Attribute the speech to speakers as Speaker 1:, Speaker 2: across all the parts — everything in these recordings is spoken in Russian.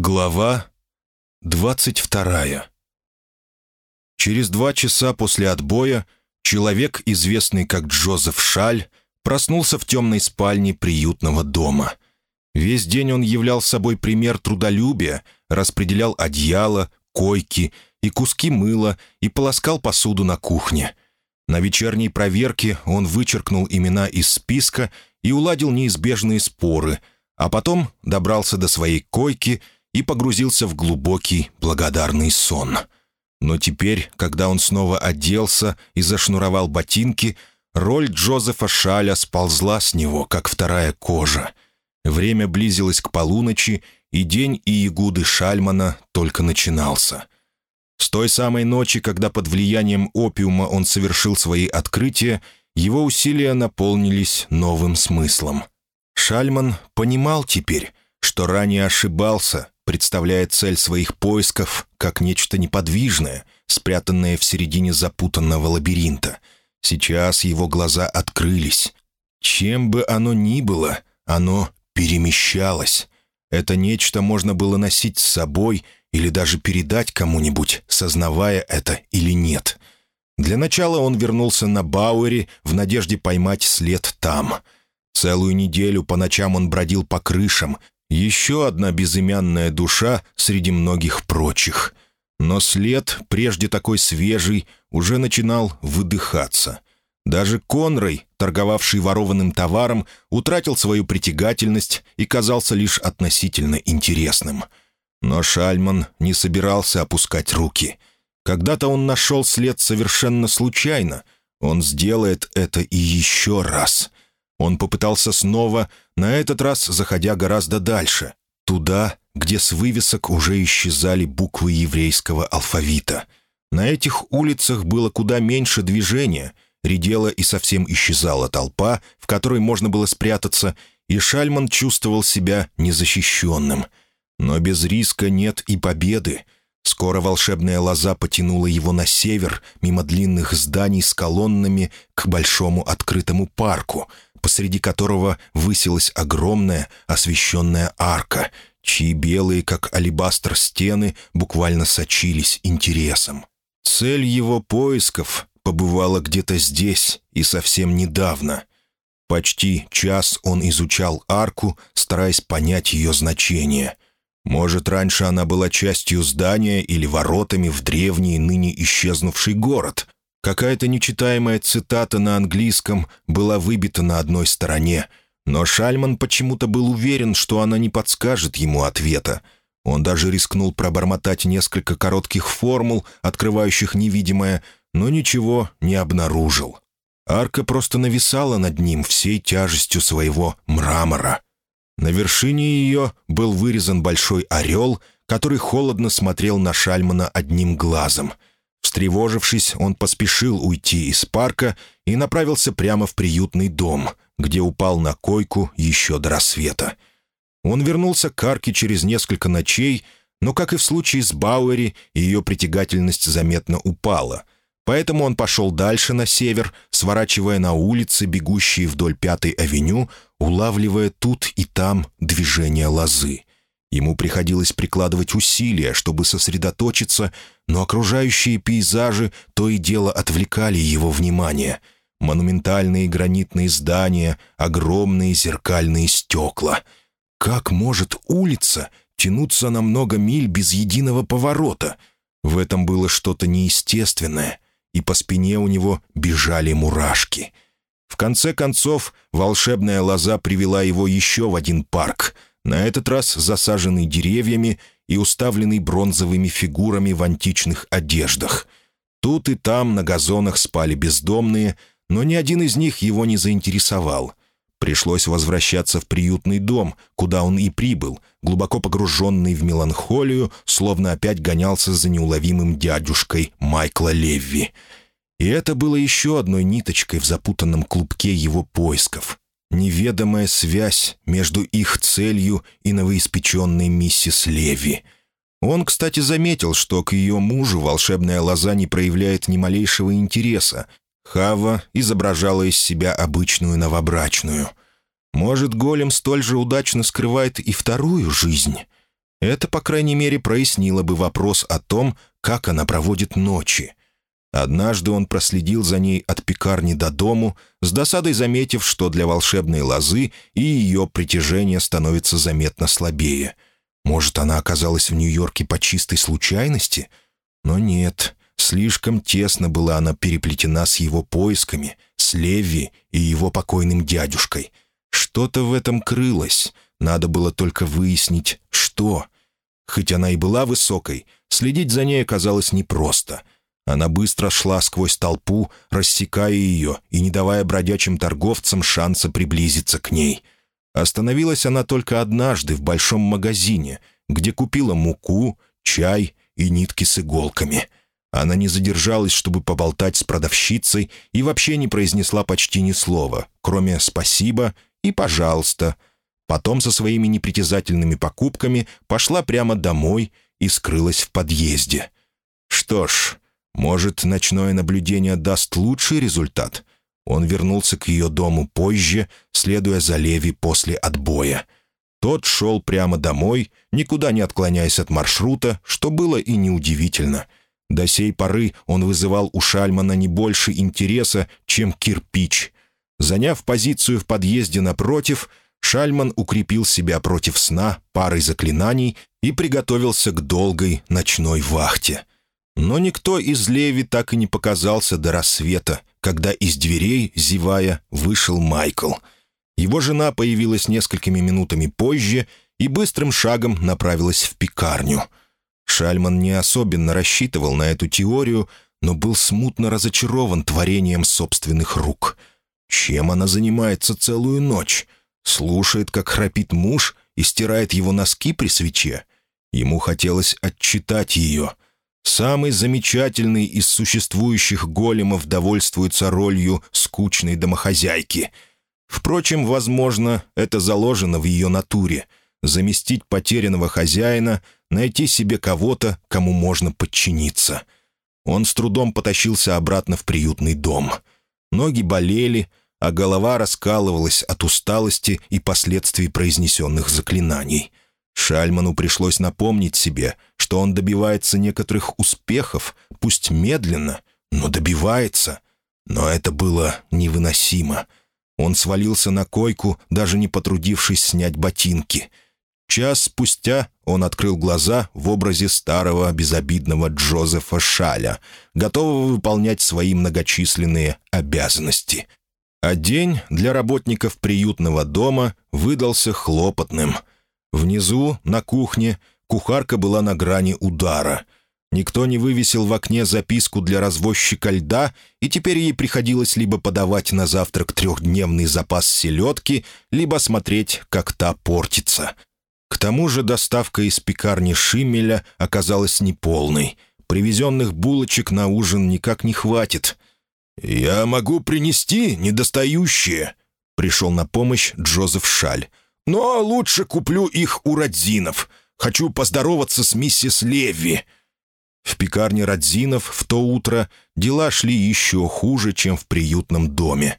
Speaker 1: Глава двадцать вторая. Через два часа после отбоя человек, известный как Джозеф Шаль, проснулся в темной спальне приютного дома. Весь день он являл собой пример трудолюбия, распределял одеяло, койки и куски мыла и полоскал посуду на кухне. На вечерней проверке он вычеркнул имена из списка и уладил неизбежные споры, а потом добрался до своей койки — и погрузился в глубокий, благодарный сон. Но теперь, когда он снова оделся и зашнуровал ботинки, роль Джозефа Шаля сползла с него, как вторая кожа. Время близилось к полуночи, и день Иегуды Шальмана только начинался. С той самой ночи, когда под влиянием опиума он совершил свои открытия, его усилия наполнились новым смыслом. Шальман понимал теперь, что ранее ошибался, представляя цель своих поисков как нечто неподвижное, спрятанное в середине запутанного лабиринта. Сейчас его глаза открылись. Чем бы оно ни было, оно перемещалось. Это нечто можно было носить с собой или даже передать кому-нибудь, сознавая это или нет. Для начала он вернулся на Бауэре в надежде поймать след там. Целую неделю по ночам он бродил по крышам, еще одна безымянная душа среди многих прочих. Но след, прежде такой свежий, уже начинал выдыхаться. Даже Конрой, торговавший ворованным товаром, утратил свою притягательность и казался лишь относительно интересным. Но Шальман не собирался опускать руки. Когда-то он нашел след совершенно случайно. Он сделает это и еще раз. Он попытался снова, на этот раз заходя гораздо дальше, туда, где с вывесок уже исчезали буквы еврейского алфавита. На этих улицах было куда меньше движения, редела и совсем исчезала толпа, в которой можно было спрятаться, и Шальман чувствовал себя незащищенным. Но без риска нет и победы. Скоро волшебная лоза потянула его на север, мимо длинных зданий с колоннами, к большому открытому парку — посреди которого высилась огромная освещенная арка, чьи белые, как алебастр, стены буквально сочились интересом. Цель его поисков побывала где-то здесь и совсем недавно. Почти час он изучал арку, стараясь понять ее значение. Может, раньше она была частью здания или воротами в древний, ныне исчезнувший город — Какая-то нечитаемая цитата на английском была выбита на одной стороне, но Шальман почему-то был уверен, что она не подскажет ему ответа. Он даже рискнул пробормотать несколько коротких формул, открывающих невидимое, но ничего не обнаружил. Арка просто нависала над ним всей тяжестью своего мрамора. На вершине ее был вырезан большой орел, который холодно смотрел на Шальмана одним глазом — Встревожившись, он поспешил уйти из парка и направился прямо в приютный дом, где упал на койку еще до рассвета. Он вернулся к арке через несколько ночей, но, как и в случае с Бауэри, ее притягательность заметно упала. Поэтому он пошел дальше на север, сворачивая на улицы, бегущие вдоль Пятой авеню, улавливая тут и там движение лозы. Ему приходилось прикладывать усилия, чтобы сосредоточиться, но окружающие пейзажи то и дело отвлекали его внимание. Монументальные гранитные здания, огромные зеркальные стекла. Как может улица тянуться на много миль без единого поворота? В этом было что-то неестественное, и по спине у него бежали мурашки. В конце концов, волшебная лоза привела его еще в один парк — на этот раз засаженный деревьями и уставленный бронзовыми фигурами в античных одеждах. Тут и там на газонах спали бездомные, но ни один из них его не заинтересовал. Пришлось возвращаться в приютный дом, куда он и прибыл, глубоко погруженный в меланхолию, словно опять гонялся за неуловимым дядюшкой Майкла Левви. И это было еще одной ниточкой в запутанном клубке его поисков неведомая связь между их целью и новоиспеченной миссис Леви. Он, кстати, заметил, что к ее мужу волшебная лоза не проявляет ни малейшего интереса. Хава изображала из себя обычную новобрачную. Может, голем столь же удачно скрывает и вторую жизнь? Это, по крайней мере, прояснило бы вопрос о том, как она проводит ночи. Однажды он проследил за ней от пекарни до дому, с досадой заметив, что для волшебной лозы и ее притяжение становится заметно слабее. Может, она оказалась в Нью-Йорке по чистой случайности? Но нет, слишком тесно была она переплетена с его поисками, с Леви и его покойным дядюшкой. Что-то в этом крылось, надо было только выяснить, что. Хоть она и была высокой, следить за ней оказалось непросто — она быстро шла сквозь толпу, рассекая ее и не давая бродячим торговцам шанса приблизиться к ней. Остановилась она только однажды в большом магазине, где купила муку, чай и нитки с иголками. Она не задержалась, чтобы поболтать с продавщицей, и вообще не произнесла почти ни слова, кроме «спасибо» и «пожалуйста». Потом со своими непритязательными покупками пошла прямо домой и скрылась в подъезде. Что ж, может, ночное наблюдение даст лучший результат? Он вернулся к ее дому позже, следуя за Леви после отбоя. Тот шел прямо домой, никуда не отклоняясь от маршрута, что было и неудивительно. До сей поры он вызывал у Шальмана не больше интереса, чем кирпич. Заняв позицию в подъезде напротив, Шальман укрепил себя против сна парой заклинаний и приготовился к долгой ночной вахте — но никто из Леви так и не показался до рассвета, когда из дверей, зевая, вышел Майкл. Его жена появилась несколькими минутами позже и быстрым шагом направилась в пекарню. Шальман не особенно рассчитывал на эту теорию, но был смутно разочарован творением собственных рук. Чем она занимается целую ночь? Слушает, как храпит муж и стирает его носки при свече? Ему хотелось отчитать ее — Самый замечательный из существующих големов довольствуется ролью скучной домохозяйки. Впрочем, возможно, это заложено в ее натуре — заместить потерянного хозяина, найти себе кого-то, кому можно подчиниться. Он с трудом потащился обратно в приютный дом. Ноги болели, а голова раскалывалась от усталости и последствий произнесенных заклинаний — Шальману пришлось напомнить себе, что он добивается некоторых успехов, пусть медленно, но добивается. Но это было невыносимо. Он свалился на койку, даже не потрудившись снять ботинки. Час спустя он открыл глаза в образе старого безобидного Джозефа Шаля, готового выполнять свои многочисленные обязанности. А день для работников приютного дома выдался хлопотным — Внизу, на кухне, кухарка была на грани удара. Никто не вывесил в окне записку для развозчика льда, и теперь ей приходилось либо подавать на завтрак трехдневный запас селедки, либо смотреть, как та портится. К тому же доставка из пекарни Шиммеля оказалась неполной. Привезенных булочек на ужин никак не хватит. «Я могу принести недостающие», — пришел на помощь Джозеф Шаль. Но лучше куплю их у Радзинов. Хочу поздороваться с миссис Леви». В пекарне Радзинов в то утро дела шли еще хуже, чем в приютном доме.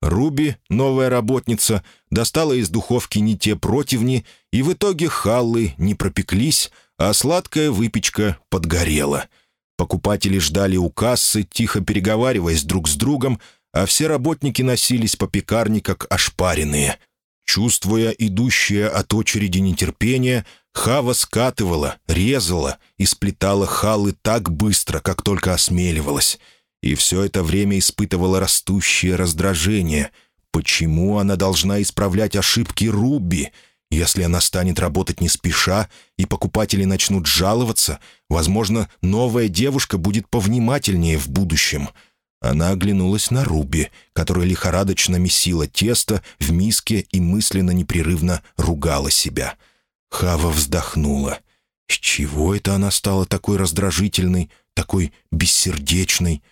Speaker 1: Руби, новая работница, достала из духовки не те противни, и в итоге халлы не пропеклись, а сладкая выпечка подгорела. Покупатели ждали у кассы, тихо переговариваясь друг с другом, а все работники носились по пекарне, как ошпаренные — Чувствуя идущее от очереди нетерпение, Хава скатывала, резала и сплетала халы так быстро, как только осмеливалась. И все это время испытывала растущее раздражение. Почему она должна исправлять ошибки Руби? Если она станет работать не спеша, и покупатели начнут жаловаться, возможно, новая девушка будет повнимательнее в будущем — она оглянулась на Руби, которая лихорадочно месила тесто в миске и мысленно непрерывно ругала себя. Хава вздохнула. С чего это она стала такой раздражительной, такой бессердечной?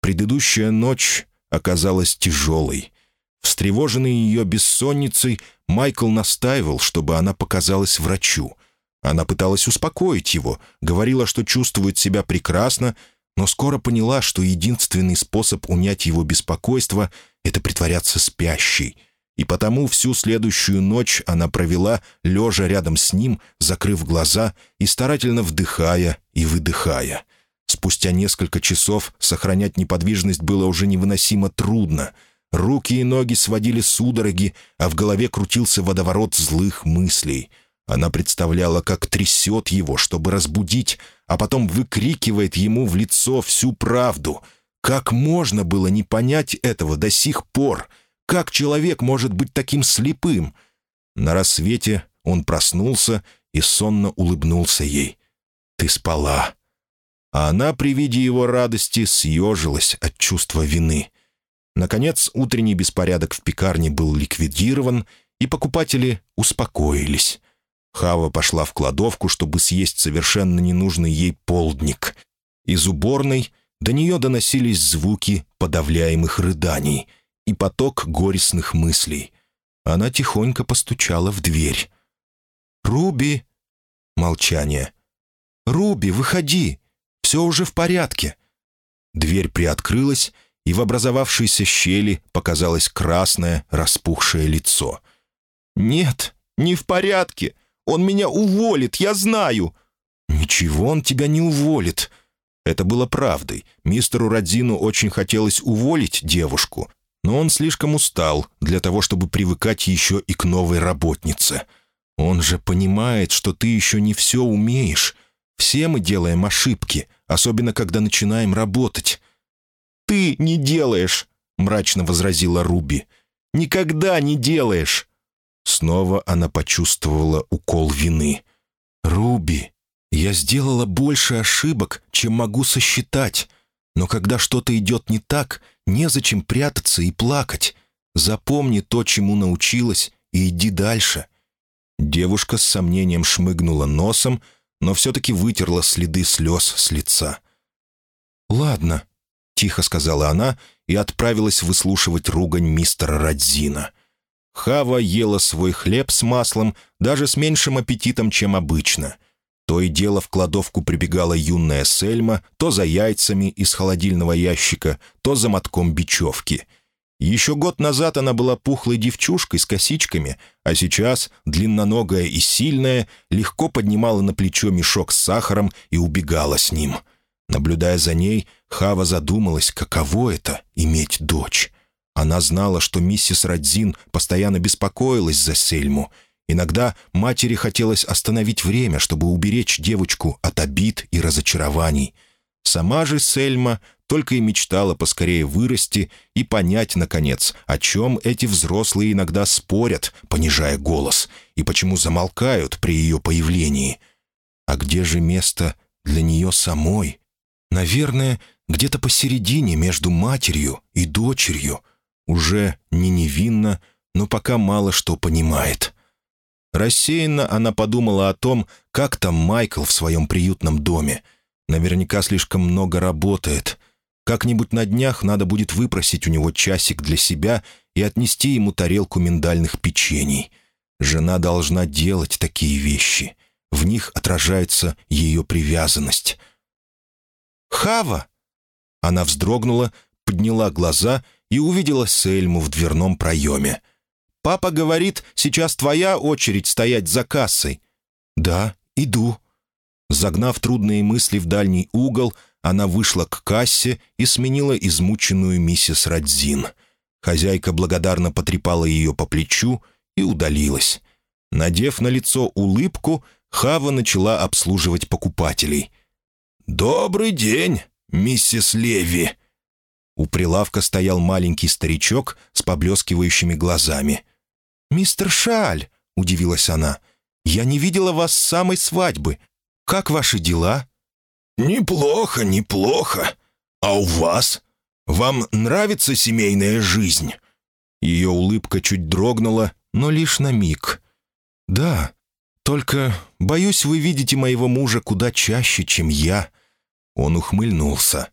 Speaker 1: Предыдущая ночь оказалась тяжелой. Встревоженный ее бессонницей, Майкл настаивал, чтобы она показалась врачу. Она пыталась успокоить его, говорила, что чувствует себя прекрасно, но скоро поняла, что единственный способ унять его беспокойство — это притворяться спящей. и потому всю следующую ночь она провела, лежа рядом с ним, закрыв глаза и старательно вдыхая и выдыхая. Спустя несколько часов сохранять неподвижность было уже невыносимо трудно. Руки и ноги сводили судороги, а в голове крутился водоворот злых мыслей. Она представляла, как трясет его, чтобы разбудить, а потом выкрикивает ему в лицо всю правду. Как можно было не понять этого до сих пор — как человек может быть таким слепым? На рассвете он проснулся и сонно улыбнулся ей. «Ты спала». А она при виде его радости съежилась от чувства вины. Наконец, утренний беспорядок в пекарне был ликвидирован, и покупатели успокоились. Хава пошла в кладовку, чтобы съесть совершенно ненужный ей полдник. Из уборной до нее доносились звуки подавляемых рыданий — и поток горестных мыслей. Она тихонько постучала в дверь. «Руби!» Молчание. «Руби, выходи! Все уже в порядке!» Дверь приоткрылась, и в образовавшейся щели показалось красное, распухшее лицо. «Нет, не в порядке! Он меня уволит, я знаю!» «Ничего он тебя не уволит!» Это было правдой. Мистеру Радзину очень хотелось уволить девушку, но он слишком устал для того, чтобы привыкать еще и к новой работнице. Он же понимает, что ты еще не все умеешь. Все мы делаем ошибки, особенно когда начинаем работать. «Ты не делаешь», — мрачно возразила Руби. «Никогда не делаешь». Снова она почувствовала укол вины. «Руби, я сделала больше ошибок, чем могу сосчитать. Но когда что-то идет не так, незачем прятаться и плакать. Запомни то, чему научилась, и иди дальше». Девушка с сомнением шмыгнула носом, но все-таки вытерла следы слез с лица. «Ладно», — тихо сказала она и отправилась выслушивать ругань мистера Радзина. Хава ела свой хлеб с маслом даже с меньшим аппетитом, чем обычно — то и дело в кладовку прибегала юная Сельма то за яйцами из холодильного ящика, то за мотком бечевки. Еще год назад она была пухлой девчушкой с косичками, а сейчас, длинноногая и сильная, легко поднимала на плечо мешок с сахаром и убегала с ним. Наблюдая за ней, Хава задумалась, каково это — иметь дочь. Она знала, что миссис Радзин постоянно беспокоилась за Сельму — Иногда матери хотелось остановить время, чтобы уберечь девочку от обид и разочарований. Сама же Сельма только и мечтала поскорее вырасти и понять, наконец, о чем эти взрослые иногда спорят, понижая голос, и почему замолкают при ее появлении. А где же место для нее самой? Наверное, где-то посередине между матерью и дочерью. Уже не невинно, но пока мало что понимает. Рассеянно она подумала о том, как там Майкл в своем приютном доме. Наверняка слишком много работает. Как-нибудь на днях надо будет выпросить у него часик для себя и отнести ему тарелку миндальных печений. Жена должна делать такие вещи. В них отражается ее привязанность. «Хава!» Она вздрогнула, подняла глаза и увидела Сельму в дверном проеме. Папа говорит, сейчас твоя очередь стоять за кассой». «Да, иду». Загнав трудные мысли в дальний угол, она вышла к кассе и сменила измученную миссис Радзин. Хозяйка благодарно потрепала ее по плечу и удалилась. Надев на лицо улыбку, Хава начала обслуживать покупателей. «Добрый день, миссис Леви!» У прилавка стоял маленький старичок с поблескивающими глазами. «Мистер Шаль!» — удивилась она. «Я не видела вас с самой свадьбы. Как ваши дела?» «Неплохо, неплохо. А у вас? Вам нравится семейная жизнь?» Ее улыбка чуть дрогнула, но лишь на миг. «Да, только, боюсь, вы видите моего мужа куда чаще, чем я». Он ухмыльнулся.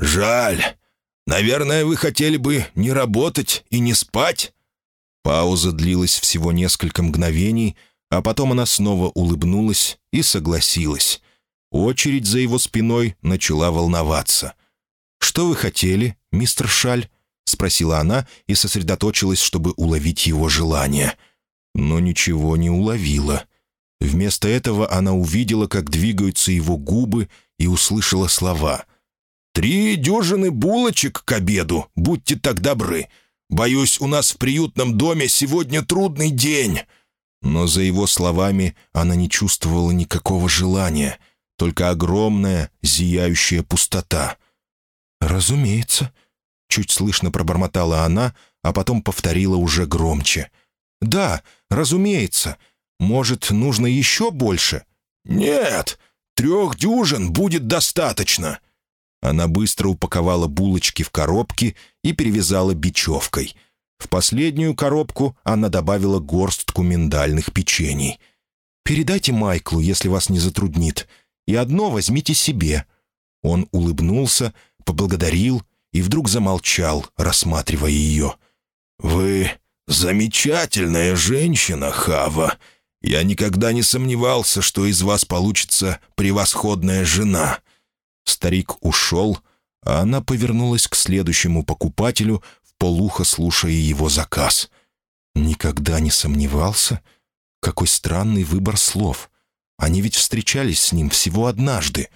Speaker 1: «Жаль. Наверное, вы хотели бы не работать и не спать?» Пауза длилась всего несколько мгновений, а потом она снова улыбнулась и согласилась. Очередь за его спиной начала волноваться. «Что вы хотели, мистер Шаль?» спросила она и сосредоточилась, чтобы уловить его желание. Но ничего не уловила. Вместо этого она увидела, как двигаются его губы, и услышала слова. «Три дюжины булочек к обеду, будьте так добры. Боюсь, у нас в приютном доме сегодня трудный день». Но за его словами она не чувствовала никакого желания, только огромная, зияющая пустота. «Разумеется», — чуть слышно пробормотала она, а потом повторила уже громче. «Да, разумеется. Может, нужно еще больше?» «Нет, трех дюжин будет достаточно». Она быстро упаковала булочки в коробки и перевязала бечевкой. В последнюю коробку она добавила горстку миндальных печений. «Передайте Майклу, если вас не затруднит, и одно возьмите себе». Он улыбнулся, поблагодарил и вдруг замолчал, рассматривая ее. «Вы замечательная женщина, Хава. Я никогда не сомневался, что из вас получится превосходная жена». Старик ушел, а она повернулась к следующему покупателю, в полухо слушая его заказ. «Никогда не сомневался? Какой странный выбор слов. Они ведь встречались с ним всего однажды.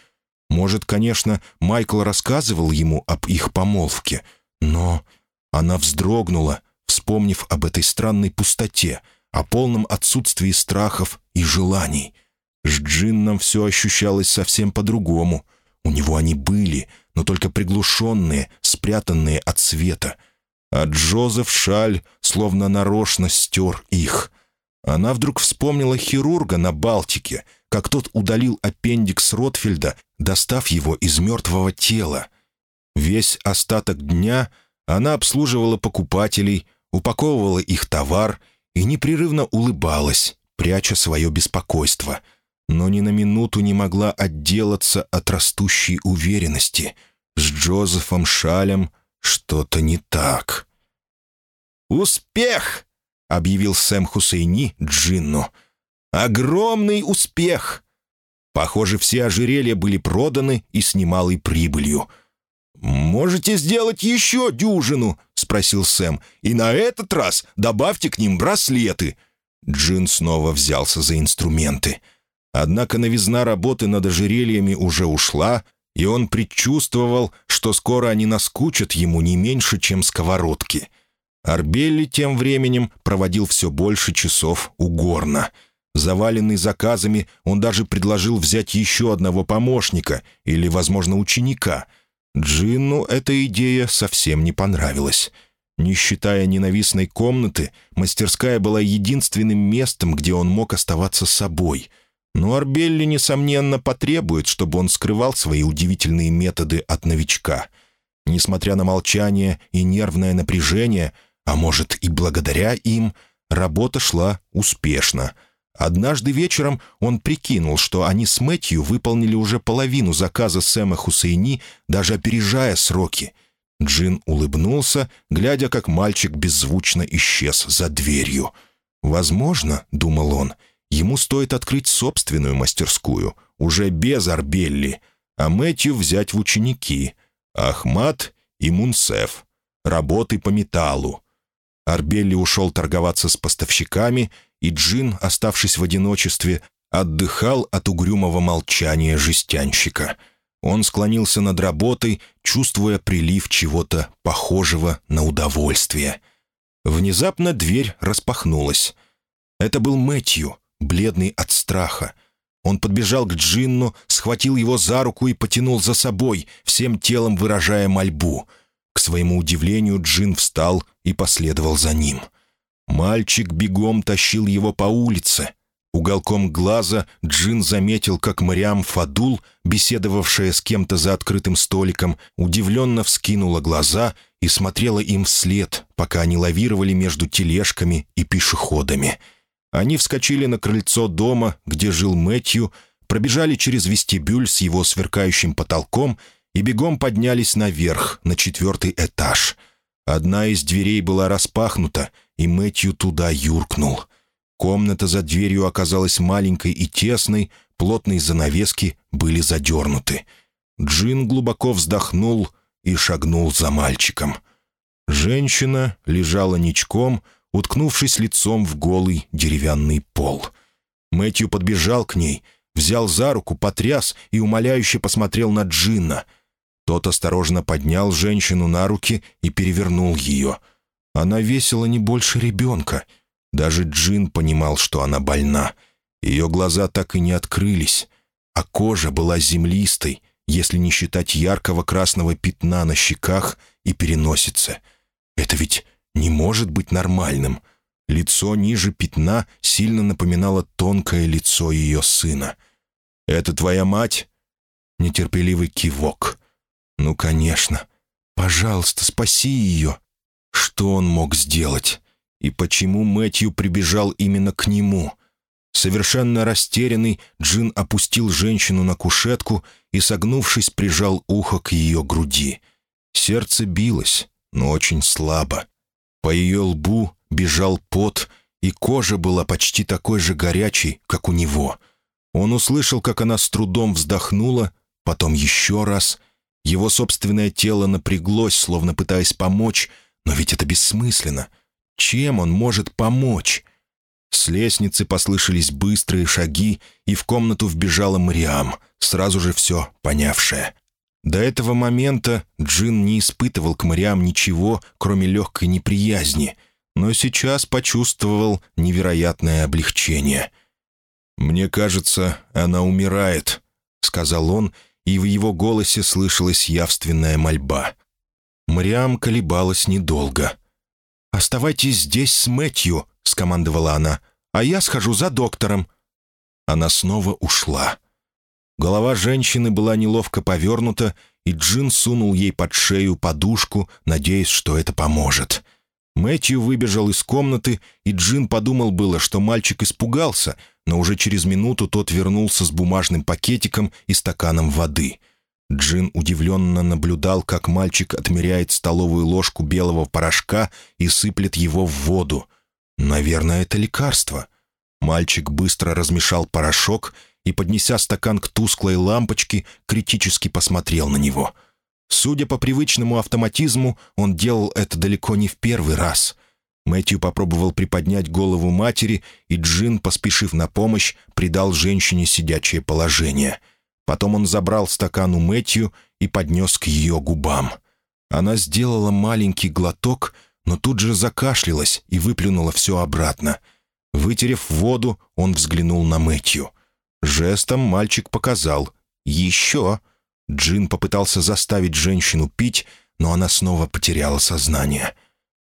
Speaker 1: Может, конечно, Майкл рассказывал ему об их помолвке, но она вздрогнула, вспомнив об этой странной пустоте, о полном отсутствии страхов и желаний. С Джинном все ощущалось совсем по-другому. У него они были, но только приглушенные, спрятанные от света. А Джозеф Шаль словно нарочно стер их. Она вдруг вспомнила хирурга на Балтике — как тот удалил аппендикс Ротфельда, достав его из мертвого тела. Весь остаток дня она обслуживала покупателей, упаковывала их товар и непрерывно улыбалась, пряча свое беспокойство. Но ни на минуту не могла отделаться от растущей уверенности. С Джозефом Шалем что-то не так. «Успех!» — объявил Сэм Хусейни Джинну — Огромный успех! Похоже, все ожерелья были проданы и с немалой прибылью. «Можете сделать еще дюжину?» — спросил Сэм. «И на этот раз добавьте к ним браслеты». Джин снова взялся за инструменты. Однако новизна работы над ожерельями уже ушла, и он предчувствовал, что скоро они наскучат ему не меньше, чем сковородки. Арбелли тем временем проводил все больше часов у горна — Заваленный заказами, он даже предложил взять еще одного помощника или, возможно, ученика. Джинну эта идея совсем не понравилась. Не считая ненавистной комнаты, мастерская была единственным местом, где он мог оставаться собой. Но Арбелли, несомненно, потребует, чтобы он скрывал свои удивительные методы от новичка. Несмотря на молчание и нервное напряжение, а может и благодаря им, работа шла успешно — Однажды вечером он прикинул, что они с Мэтью выполнили уже половину заказа Сэма Хусейни, даже опережая сроки. Джин улыбнулся, глядя, как мальчик беззвучно исчез за дверью. «Возможно, — думал он, — ему стоит открыть собственную мастерскую, уже без Арбелли, а Мэтью взять в ученики. Ахмат и Мунсеф. Работы по металлу». Арбелли ушел торговаться с поставщиками — и Джин, оставшись в одиночестве, отдыхал от угрюмого молчания жестянщика. Он склонился над работой, чувствуя прилив чего-то похожего на удовольствие. Внезапно дверь распахнулась. Это был Мэтью, бледный от страха. Он подбежал к Джинну, схватил его за руку и потянул за собой, всем телом выражая мольбу. К своему удивлению Джин встал и последовал за ним — Мальчик бегом тащил его по улице. Уголком глаза Джин заметил, как Мариам Фадул, беседовавшая с кем-то за открытым столиком, удивленно вскинула глаза и смотрела им вслед, пока они лавировали между тележками и пешеходами. Они вскочили на крыльцо дома, где жил Мэтью, пробежали через вестибюль с его сверкающим потолком и бегом поднялись наверх, на четвертый этаж. Одна из дверей была распахнута, и Мэтью туда юркнул. Комната за дверью оказалась маленькой и тесной, плотные занавески были задернуты. Джин глубоко вздохнул и шагнул за мальчиком. Женщина лежала ничком, уткнувшись лицом в голый деревянный пол. Мэтью подбежал к ней, взял за руку, потряс и умоляюще посмотрел на Джинна. Тот осторожно поднял женщину на руки и перевернул ее. Она весила не больше ребенка. Даже Джин понимал, что она больна. Ее глаза так и не открылись, а кожа была землистой, если не считать яркого красного пятна на щеках и переносице. Это ведь не может быть нормальным. Лицо ниже пятна сильно напоминало тонкое лицо ее сына. «Это твоя мать?» Нетерпеливый кивок. «Ну, конечно. Пожалуйста, спаси ее». Что он мог сделать? И почему Мэтью прибежал именно к нему? Совершенно растерянный, Джин опустил женщину на кушетку и, согнувшись, прижал ухо к ее груди. Сердце билось, но очень слабо. По ее лбу бежал пот, и кожа была почти такой же горячей, как у него. Он услышал, как она с трудом вздохнула, потом еще раз. Его собственное тело напряглось, словно пытаясь помочь, но ведь это бессмысленно. Чем он может помочь? С лестницы послышались быстрые шаги, и в комнату вбежала Мариам, сразу же все понявшая. До этого момента Джин не испытывал к Мариам ничего, кроме легкой неприязни, но сейчас почувствовал невероятное облегчение. «Мне кажется, она умирает», — сказал он, и в его голосе слышалась явственная мольба. Мариам колебалась недолго. «Оставайтесь здесь с Мэтью», — скомандовала она, — «а я схожу за доктором». Она снова ушла. Голова женщины была неловко повернута, и Джин сунул ей под шею подушку, надеясь, что это поможет. Мэтью выбежал из комнаты, и Джин подумал было, что мальчик испугался, но уже через минуту тот вернулся с бумажным пакетиком и стаканом воды. Джин удивленно наблюдал, как мальчик отмеряет столовую ложку белого порошка и сыплет его в воду. «Наверное, это лекарство». Мальчик быстро размешал порошок и, поднеся стакан к тусклой лампочке, критически посмотрел на него. Судя по привычному автоматизму, он делал это далеко не в первый раз. Мэтью попробовал приподнять голову матери, и Джин, поспешив на помощь, придал женщине сидячее положение — Потом он забрал стакан у Мэтью и поднес к ее губам. Она сделала маленький глоток, но тут же закашлялась и выплюнула все обратно. Вытерев воду, он взглянул на Мэтью. Жестом мальчик показал «Еще». Джин попытался заставить женщину пить, но она снова потеряла сознание.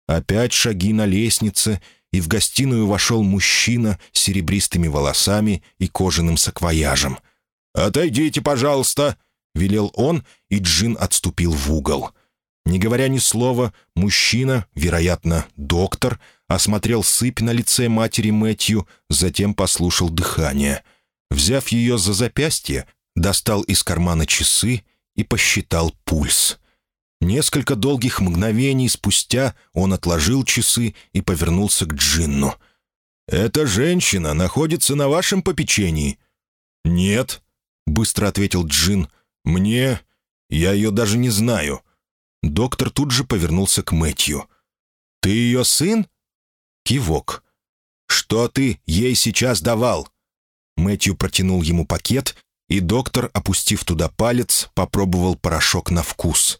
Speaker 1: Опять шаги на лестнице, и в гостиную вошел мужчина с серебристыми волосами и кожаным саквояжем — «Отойдите, пожалуйста!» — велел он, и Джин отступил в угол. Не говоря ни слова, мужчина, вероятно, доктор, осмотрел сыпь на лице матери Мэтью, затем послушал дыхание. Взяв ее за запястье, достал из кармана часы и посчитал пульс. Несколько долгих мгновений спустя он отложил часы и повернулся к Джинну. «Эта женщина находится на вашем попечении?» «Нет», — быстро ответил Джин. «Мне... Я ее даже не знаю». Доктор тут же повернулся к Мэтью. «Ты ее сын?» Кивок. «Что ты ей сейчас давал?» Мэтью протянул ему пакет, и доктор, опустив туда палец, попробовал порошок на вкус.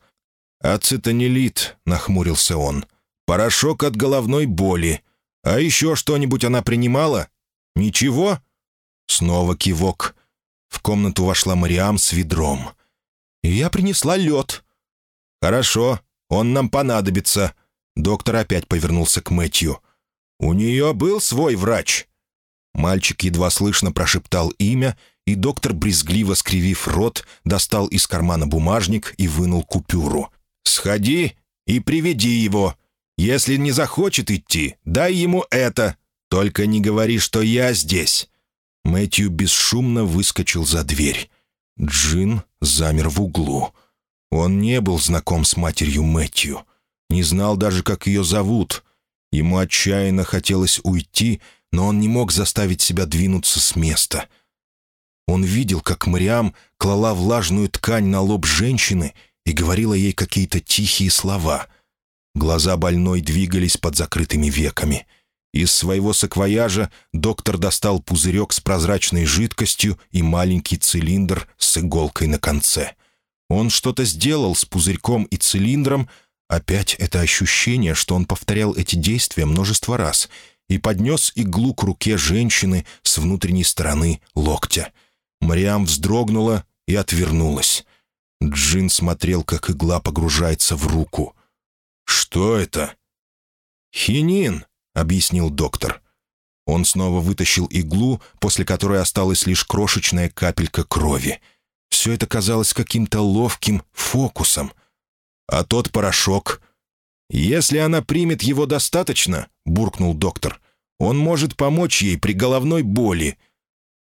Speaker 1: «Ацетанилит», — нахмурился он. «Порошок от головной боли. А еще что-нибудь она принимала? Ничего?» Снова кивок. В комнату вошла Мариам с ведром. «Я принесла лед». «Хорошо, он нам понадобится». Доктор опять повернулся к Мэтью. «У нее был свой врач». Мальчик едва слышно прошептал имя, и доктор, брезгливо скривив рот, достал из кармана бумажник и вынул купюру. «Сходи и приведи его. Если не захочет идти, дай ему это. Только не говори, что я здесь». Мэтью бесшумно выскочил за дверь. Джин замер в углу. Он не был знаком с матерью Мэтью. Не знал даже, как ее зовут. Ему отчаянно хотелось уйти, но он не мог заставить себя двинуться с места. Он видел, как Мариам клала влажную ткань на лоб женщины и говорила ей какие-то тихие слова. Глаза больной двигались под закрытыми веками. Из своего саквояжа доктор достал пузырек с прозрачной жидкостью и маленький цилиндр с иголкой на конце. Он что-то сделал с пузырьком и цилиндром, опять это ощущение, что он повторял эти действия множество раз, и поднес иглу к руке женщины с внутренней стороны локтя. Мариам вздрогнула и отвернулась. Джин смотрел, как игла погружается в руку. «Что это?» «Хинин», — объяснил доктор. Он снова вытащил иглу, после которой осталась лишь крошечная капелька крови. Все это казалось каким-то ловким фокусом. А тот порошок... «Если она примет его достаточно», — буркнул доктор, — «он может помочь ей при головной боли».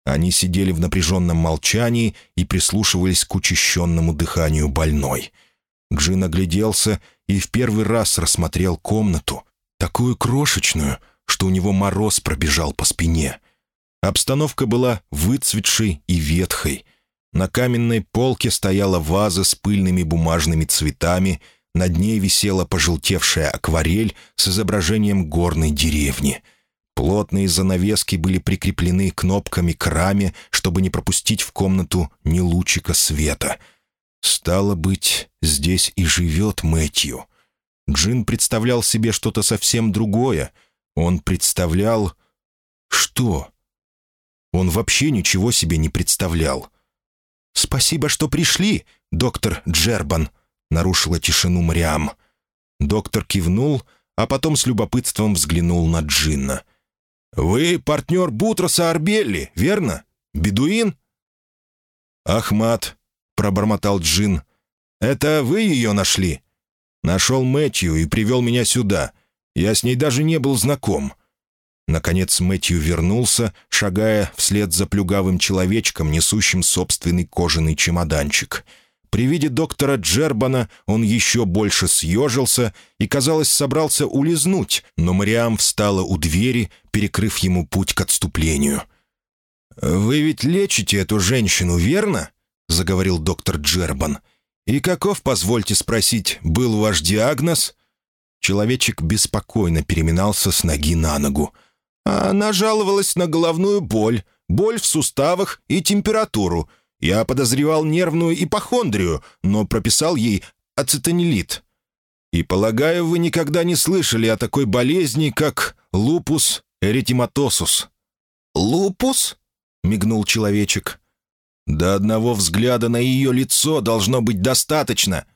Speaker 1: Они сидели в напряженном молчании и прислушивались к учащенному дыханию больной. Джин огляделся и в первый раз рассмотрел комнату, такую крошечную, что у него мороз пробежал по спине. Обстановка была выцветшей и ветхой — на каменной полке стояла ваза с пыльными бумажными цветами, над ней висела пожелтевшая акварель с изображением горной деревни. Плотные занавески были прикреплены кнопками к раме, чтобы не пропустить в комнату ни лучика света. Стало быть, здесь и живет Мэтью. Джин представлял себе что-то совсем другое. Он представлял... Что? Он вообще ничего себе не представлял. «Спасибо, что пришли, доктор Джербан», — нарушила тишину Мариам. Доктор кивнул, а потом с любопытством взглянул на Джинна. «Вы партнер Бутроса Арбелли, верно? Бедуин?» «Ахмат», — пробормотал Джин. «Это вы ее нашли?» «Нашел Мэтью и привел меня сюда. Я с ней даже не был знаком. Наконец Мэтью вернулся, шагая вслед за плюгавым человечком, несущим собственный кожаный чемоданчик. При виде доктора Джербана он еще больше съежился и, казалось, собрался улизнуть, но Мариам встала у двери, перекрыв ему путь к отступлению. «Вы ведь лечите эту женщину, верно?» — заговорил доктор Джербан. «И каков, позвольте спросить, был ваш диагноз?» Человечек беспокойно переминался с ноги на ногу. Она жаловалась на головную боль, боль в суставах и температуру. Я подозревал нервную ипохондрию, но прописал ей ацетонилит. И, полагаю, вы никогда не слышали о такой болезни, как лупус эритематосус. «Лупус?» — мигнул человечек. «До одного взгляда на ее лицо должно быть достаточно».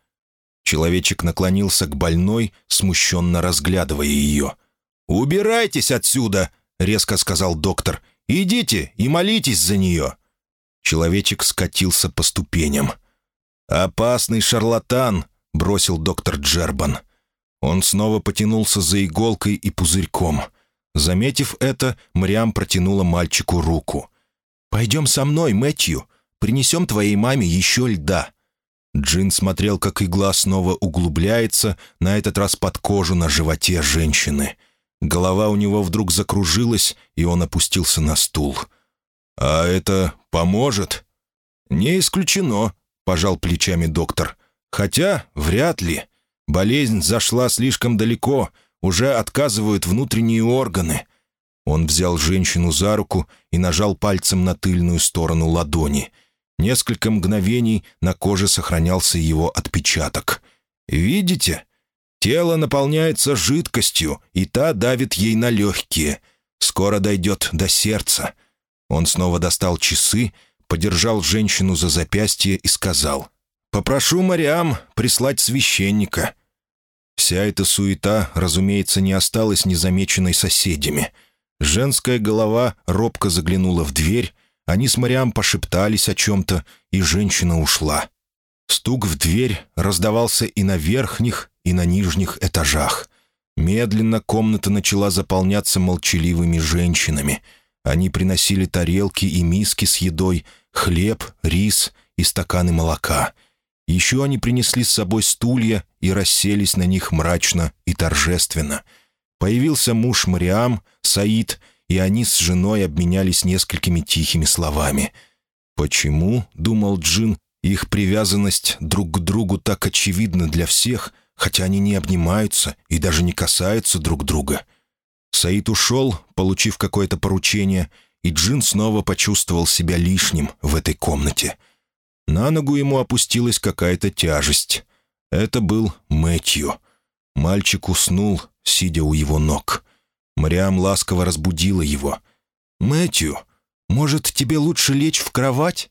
Speaker 1: Человечек наклонился к больной, смущенно разглядывая ее. «Убирайтесь отсюда!» резко сказал доктор. «Идите и молитесь за нее». Человечек скатился по ступеням. «Опасный шарлатан», — бросил доктор Джербан. Он снова потянулся за иголкой и пузырьком. Заметив это, Мриам протянула мальчику руку. «Пойдем со мной, Мэтью. Принесем твоей маме еще льда». Джин смотрел, как игла снова углубляется, на этот раз под кожу на животе женщины. Голова у него вдруг закружилась, и он опустился на стул. «А это поможет?» «Не исключено», — пожал плечами доктор. «Хотя вряд ли. Болезнь зашла слишком далеко, уже отказывают внутренние органы». Он взял женщину за руку и нажал пальцем на тыльную сторону ладони. Несколько мгновений на коже сохранялся его отпечаток. «Видите? Тело наполняется жидкостью, и та давит ей на легкие. Скоро дойдет до сердца. Он снова достал часы, подержал женщину за запястье и сказал, «Попрошу Мариам прислать священника». Вся эта суета, разумеется, не осталась незамеченной соседями. Женская голова робко заглянула в дверь, они с Мариам пошептались о чем-то, и женщина ушла. Стук в дверь раздавался и на верхних, и на нижних этажах. Медленно комната начала заполняться молчаливыми женщинами. Они приносили тарелки и миски с едой, хлеб, рис и стаканы молока. Еще они принесли с собой стулья и расселись на них мрачно и торжественно. Появился муж Мариам, Саид, и они с женой обменялись несколькими тихими словами. «Почему, — думал Джин, — их привязанность друг к другу так очевидна для всех, хотя они не обнимаются и даже не касаются друг друга. Саид ушел, получив какое-то поручение, и Джин снова почувствовал себя лишним в этой комнате. На ногу ему опустилась какая-то тяжесть. Это был Мэтью. Мальчик уснул, сидя у его ног. Мариам ласково разбудила его. «Мэтью, может, тебе лучше лечь в кровать?»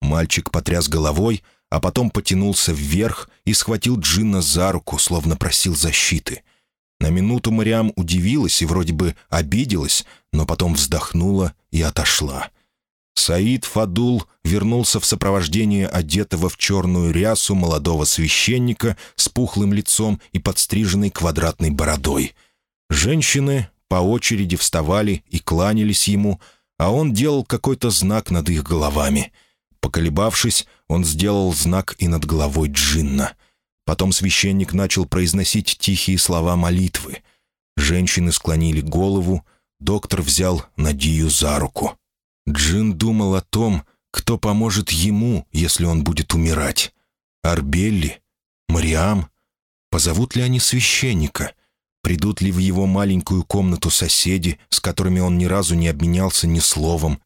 Speaker 1: Мальчик потряс головой, а потом потянулся вверх и схватил Джинна за руку, словно просил защиты. На минуту Мариам удивилась и вроде бы обиделась, но потом вздохнула и отошла. Саид Фадул вернулся в сопровождении одетого в черную рясу молодого священника с пухлым лицом и подстриженной квадратной бородой. Женщины по очереди вставали и кланялись ему, а он делал какой-то знак над их головами. Поколебавшись, он сделал знак и над головой Джинна. Потом священник начал произносить тихие слова молитвы. Женщины склонили голову, доктор взял Надию за руку. Джин думал о том, кто поможет ему, если он будет умирать. Арбелли? Мариам? Позовут ли они священника? Придут ли в его маленькую комнату соседи, с которыми он ни разу не обменялся ни словом?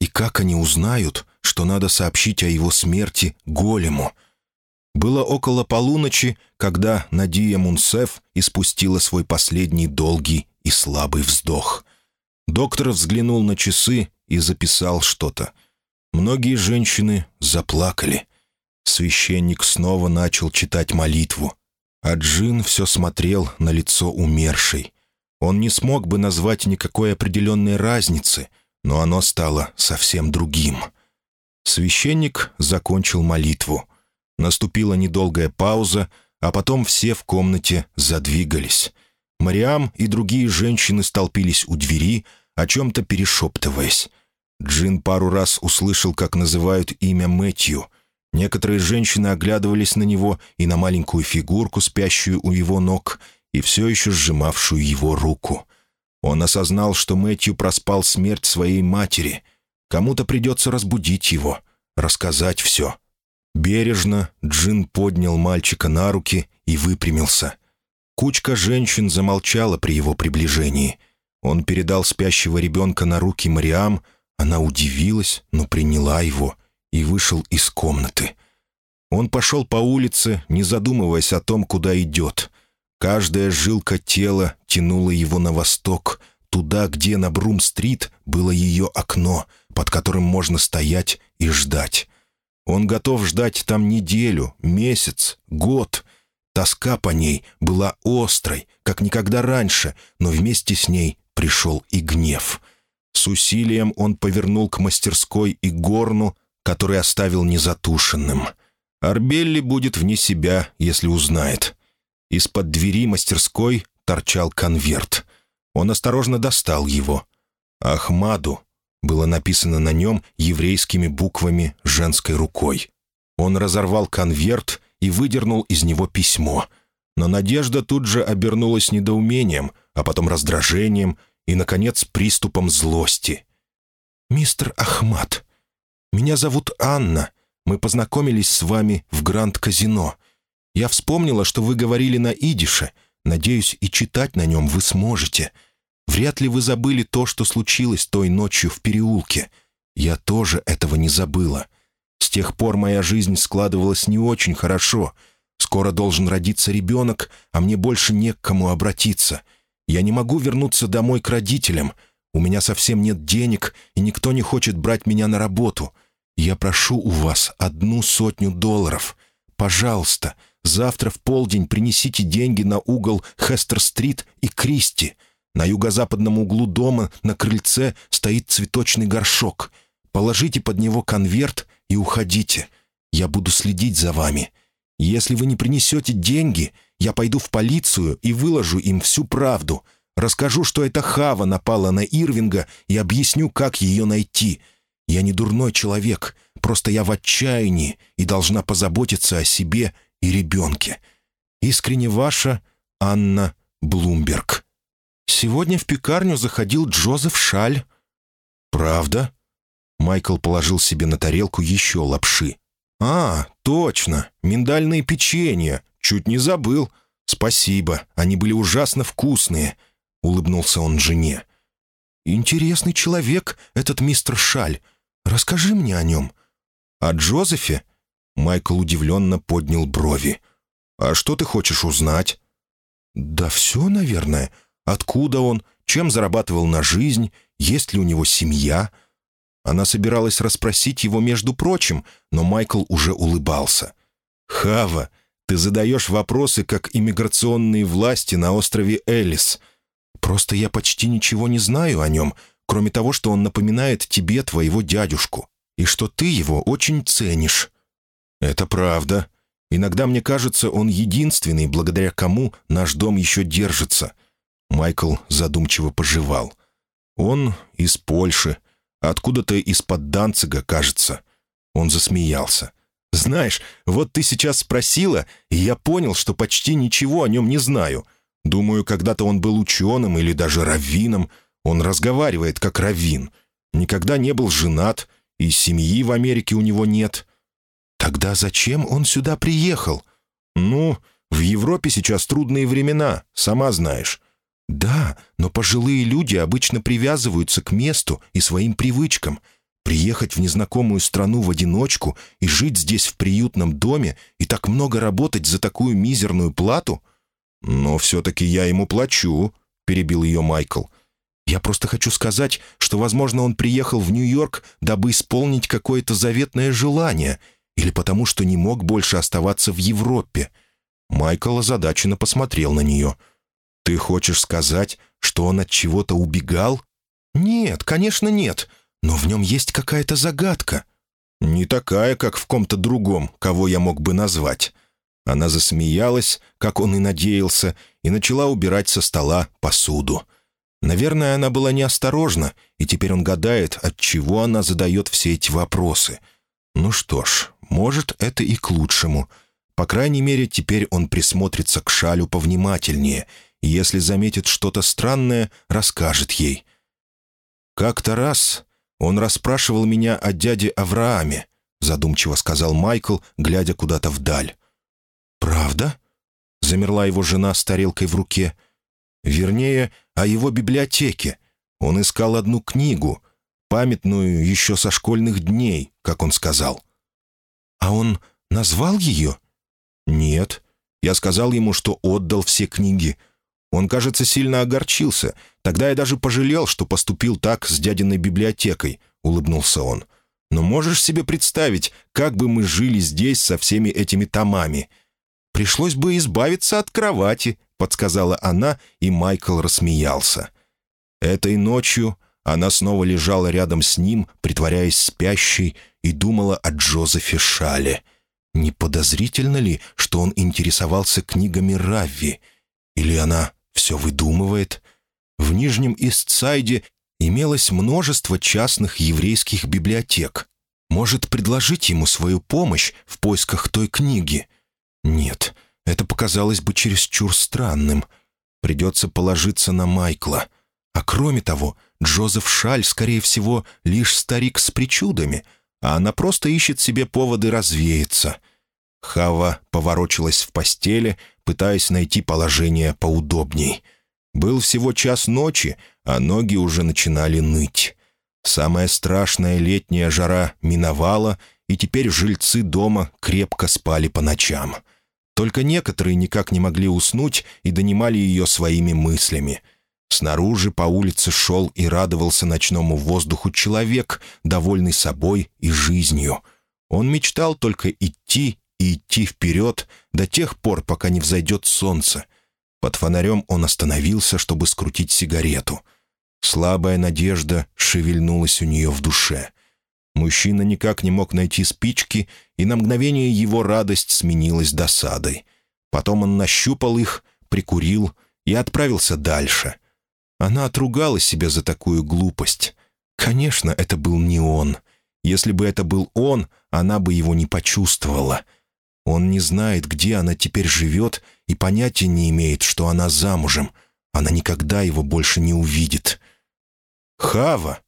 Speaker 1: И как они узнают, что надо сообщить о его смерти голему? Было около полуночи, когда Надия Мунсеф испустила свой последний долгий и слабый вздох. Доктор взглянул на часы и записал что-то. Многие женщины заплакали. Священник снова начал читать молитву. А Джин все смотрел на лицо умершей. Он не смог бы назвать никакой определенной разницы, но оно стало совсем другим. Священник закончил молитву. Наступила недолгая пауза, а потом все в комнате задвигались. Мариам и другие женщины столпились у двери, о чем-то перешептываясь. Джин пару раз услышал, как называют имя Мэтью. Некоторые женщины оглядывались на него и на маленькую фигурку, спящую у его ног, и все еще сжимавшую его руку. Он осознал, что Мэтью проспал смерть своей матери. Кому-то придется разбудить его, рассказать все. Бережно Джин поднял мальчика на руки и выпрямился. Кучка женщин замолчала при его приближении. Он передал спящего ребенка на руки Мариам, она удивилась, но приняла его и вышел из комнаты. Он пошел по улице, не задумываясь о том, куда идет. Каждая жилка тела тянула его на восток, туда, где на Брум-стрит было ее окно, под которым можно стоять и ждать. Он готов ждать там неделю, месяц, год. Тоска по ней была острой, как никогда раньше, но вместе с ней пришел и гнев. С усилием он повернул к мастерской и горну, который оставил незатушенным. Арбелли будет вне себя, если узнает. Из-под двери мастерской торчал конверт. Он осторожно достал его. «Ахмаду» было написано на нем еврейскими буквами женской рукой. Он разорвал конверт и выдернул из него письмо. Но надежда тут же обернулась недоумением — а потом раздражением и, наконец, приступом злости. «Мистер Ахмат, меня зовут Анна. Мы познакомились с вами в Гранд-казино. Я вспомнила, что вы говорили на идише. Надеюсь, и читать на нем вы сможете. Вряд ли вы забыли то, что случилось той ночью в переулке. Я тоже этого не забыла. С тех пор моя жизнь складывалась не очень хорошо. Скоро должен родиться ребенок, а мне больше не к кому обратиться». Я не могу вернуться домой к родителям. У меня совсем нет денег, и никто не хочет брать меня на работу. Я прошу у вас одну сотню долларов. Пожалуйста, завтра в полдень принесите деньги на угол Хестер-стрит и Кристи. На юго-западном углу дома на крыльце стоит цветочный горшок. Положите под него конверт и уходите. Я буду следить за вами. Если вы не принесете деньги, я пойду в полицию и выложу им всю правду. Расскажу, что это Хава напала на Ирвинга и объясню, как ее найти. Я не дурной человек, просто я в отчаянии и должна позаботиться о себе и ребенке. Искренне ваша Анна Блумберг. Сегодня в пекарню заходил Джозеф Шаль. «Правда?» Майкл положил себе на тарелку еще лапши. «А, точно, миндальные печенья. чуть не забыл. Спасибо, они были ужасно вкусные», — улыбнулся он жене. «Интересный человек, этот мистер Шаль. Расскажи мне о нем». «О Джозефе?» Майкл удивленно поднял брови. «А что ты хочешь узнать?» «Да все, наверное. Откуда он? Чем зарабатывал на жизнь? Есть ли у него семья?» Она собиралась расспросить его между прочим, но Майкл уже улыбался. «Хава, ты задаешь вопросы, как иммиграционные власти на острове Элис. Просто я почти ничего не знаю о нем, кроме того, что он напоминает тебе твоего дядюшку, и что ты его очень ценишь». «Это правда. Иногда мне кажется, он единственный, благодаря кому наш дом еще держится». Майкл задумчиво пожевал. «Он из Польши, Откуда-то из-под Данцига, кажется». Он засмеялся. «Знаешь, вот ты сейчас спросила, и я понял, что почти ничего о нем не знаю. Думаю, когда-то он был ученым или даже раввином. Он разговаривает как раввин. Никогда не был женат, и семьи в Америке у него нет. Тогда зачем он сюда приехал? Ну, в Европе сейчас трудные времена, сама знаешь. «Да, но пожилые люди обычно привязываются к месту и своим привычкам. Приехать в незнакомую страну в одиночку и жить здесь в приютном доме и так много работать за такую мизерную плату? Но все-таки я ему плачу», — перебил ее Майкл. «Я просто хочу сказать, что, возможно, он приехал в Нью-Йорк, дабы исполнить какое-то заветное желание, или потому что не мог больше оставаться в Европе». Майкл озадаченно посмотрел на нее — «Ты хочешь сказать, что он от чего-то убегал?» «Нет, конечно, нет. Но в нем есть какая-то загадка». «Не такая, как в ком-то другом, кого я мог бы назвать». Она засмеялась, как он и надеялся, и начала убирать со стола посуду. Наверное, она была неосторожна, и теперь он гадает, от чего она задает все эти вопросы. Ну что ж, может, это и к лучшему. По крайней мере, теперь он присмотрится к Шалю повнимательнее — если заметит что-то странное, расскажет ей. «Как-то раз он расспрашивал меня о дяде Аврааме», задумчиво сказал Майкл, глядя куда-то вдаль. «Правда?» — замерла его жена с тарелкой в руке. «Вернее, о его библиотеке. Он искал одну книгу, памятную еще со школьных дней, как он сказал». «А он назвал ее?» «Нет. Я сказал ему, что отдал все книги. Он, кажется, сильно огорчился. Тогда я даже пожалел, что поступил так с дядиной библиотекой», — улыбнулся он. «Но можешь себе представить, как бы мы жили здесь со всеми этими томами?» «Пришлось бы избавиться от кровати», — подсказала она, и Майкл рассмеялся. Этой ночью она снова лежала рядом с ним, притворяясь спящей, и думала о Джозефе Шале. Не подозрительно ли, что он интересовался книгами Равви? Или она все выдумывает. В Нижнем Истсайде имелось множество частных еврейских библиотек. Может предложить ему свою помощь в поисках той книги? Нет, это показалось бы чересчур странным. Придется положиться на Майкла. А кроме того, Джозеф Шаль, скорее всего, лишь старик с причудами, а она просто ищет себе поводы развеяться. Хава поворочилась в постели, пытаясь найти положение поудобней. Был всего час ночи, а ноги уже начинали ныть. Самая страшная летняя жара миновала, и теперь жильцы дома крепко спали по ночам. Только некоторые никак не могли уснуть и донимали ее своими мыслями. Снаружи по улице шел и радовался ночному воздуху человек, довольный собой и жизнью. Он мечтал только идти и идти вперед до тех пор, пока не взойдет солнце. Под фонарем он остановился, чтобы скрутить сигарету. Слабая надежда шевельнулась у нее в душе. Мужчина никак не мог найти спички, и на мгновение его радость сменилась досадой. Потом он нащупал их, прикурил и отправился дальше. Она отругала себя за такую глупость. Конечно, это был не он. Если бы это был он, она бы его не почувствовала — он не знает, где она теперь живет, и понятия не имеет, что она замужем. Она никогда его больше не увидит. «Хава!»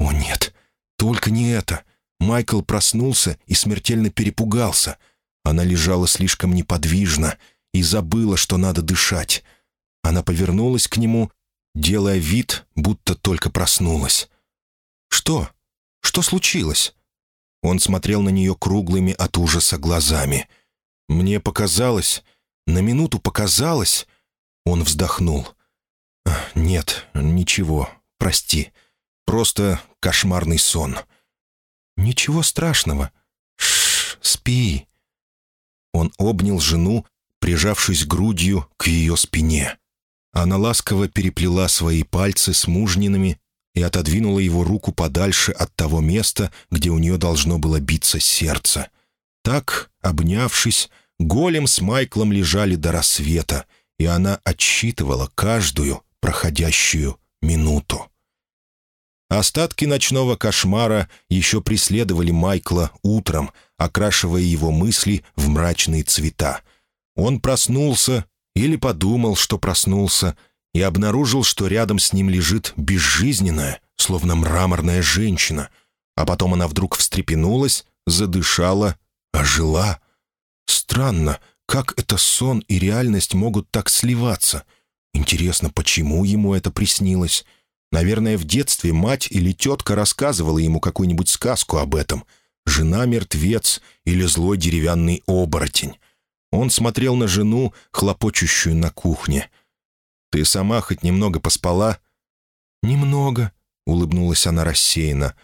Speaker 1: «О нет, только не это!» Майкл проснулся и смертельно перепугался. Она лежала слишком неподвижно и забыла, что надо дышать. Она повернулась к нему, делая вид, будто только проснулась. «Что? Что случилось?» Он смотрел на нее круглыми от ужаса глазами. «Мне показалось, на минуту показалось...» Он вздохнул. «Нет, ничего, прости. Просто кошмарный сон». «Ничего страшного. Шш, спи». Он обнял жену, прижавшись грудью к ее спине. Она ласково переплела свои пальцы с мужниными и отодвинула его руку подальше от того места, где у нее должно было биться сердце. Так, обнявшись, голем с Майклом лежали до рассвета, и она отсчитывала каждую проходящую минуту. Остатки ночного кошмара еще преследовали Майкла утром, окрашивая его мысли в мрачные цвета. Он проснулся или подумал, что проснулся, и обнаружил, что рядом с ним лежит безжизненная, словно мраморная женщина, а потом она вдруг встрепенулась, задышала, ожила. Странно, как это сон и реальность могут так сливаться. Интересно, почему ему это приснилось? Наверное, в детстве мать или тетка рассказывала ему какую-нибудь сказку об этом. Жена-мертвец или злой деревянный оборотень. Он смотрел на жену, хлопочущую на кухне. «Ты сама хоть немного поспала?» «Немного», — улыбнулась она рассеянно.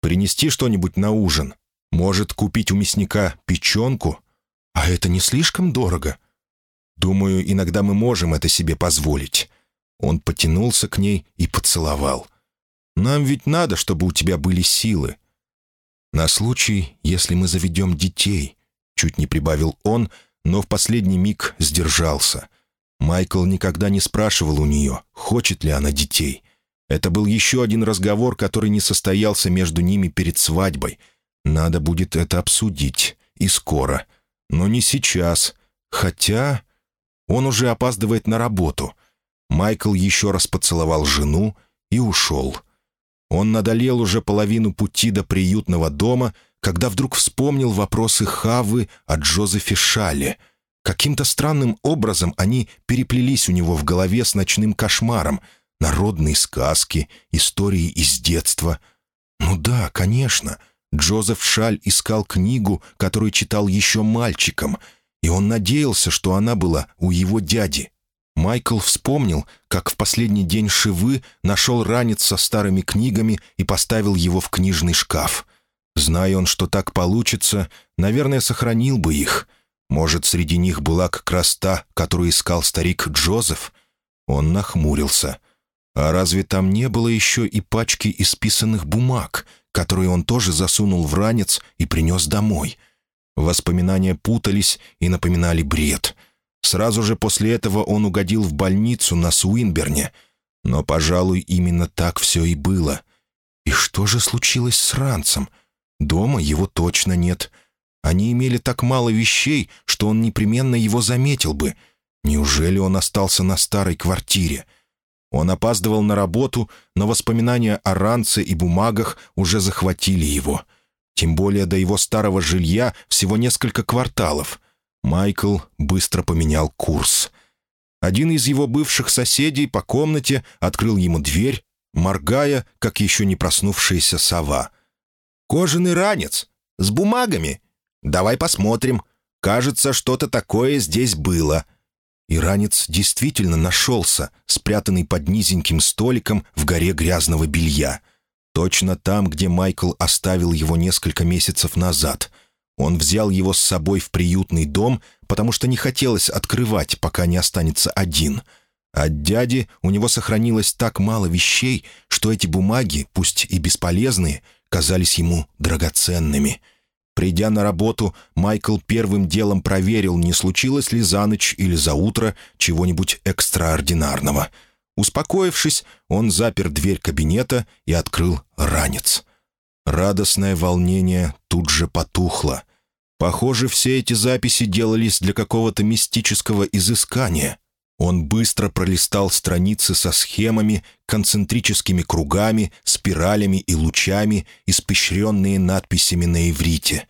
Speaker 1: «Принести что-нибудь на ужин? Может, купить у мясника печенку? А это не слишком дорого?» «Думаю, иногда мы можем это себе позволить». Он потянулся к ней и поцеловал. «Нам ведь надо, чтобы у тебя были силы». «На случай, если мы заведем детей», — чуть не прибавил он, но в последний миг сдержался. Майкл никогда не спрашивал у нее, хочет ли она детей. Это был еще один разговор, который не состоялся между ними перед свадьбой. Надо будет это обсудить. И скоро. Но не сейчас. Хотя... Он уже опаздывает на работу. Майкл еще раз поцеловал жену и ушел. Он надолел уже половину пути до приютного дома, когда вдруг вспомнил вопросы Хавы о Джозефе Шале. Каким-то странным образом они переплелись у него в голове с ночным кошмаром. Народные сказки, истории из детства. Ну да, конечно, Джозеф Шаль искал книгу, которую читал еще мальчиком, и он надеялся, что она была у его дяди. Майкл вспомнил, как в последний день Шивы нашел ранец со старыми книгами и поставил его в книжный шкаф. Зная он, что так получится, наверное, сохранил бы их. Может, среди них была как раз та, которую искал старик Джозеф? Он нахмурился. А разве там не было еще и пачки исписанных бумаг, которые он тоже засунул в ранец и принес домой? Воспоминания путались и напоминали бред — Сразу же после этого он угодил в больницу на Суинберне. Но, пожалуй, именно так все и было. И что же случилось с Ранцем? Дома его точно нет. Они имели так мало вещей, что он непременно его заметил бы. Неужели он остался на старой квартире? Он опаздывал на работу, но воспоминания о ранце и бумагах уже захватили его. Тем более до его старого жилья всего несколько кварталов. Майкл быстро поменял курс. Один из его бывших соседей по комнате открыл ему дверь, моргая, как еще не проснувшаяся сова. «Кожаный ранец! С бумагами! Давай посмотрим. Кажется, что-то такое здесь было». И ранец действительно нашелся, спрятанный под низеньким столиком в горе грязного белья. Точно там, где Майкл оставил его несколько месяцев назад — он взял его с собой в приютный дом, потому что не хотелось открывать, пока не останется один. От дяди у него сохранилось так мало вещей, что эти бумаги, пусть и бесполезные, казались ему драгоценными. Придя на работу, Майкл первым делом проверил, не случилось ли за ночь или за утро чего-нибудь экстраординарного. Успокоившись, он запер дверь кабинета и открыл ранец. Радостное волнение тут же потухло. Похоже, все эти записи делались для какого-то мистического изыскания. Он быстро пролистал страницы со схемами, концентрическими кругами, спиралями и лучами, испещренные надписями на иврите.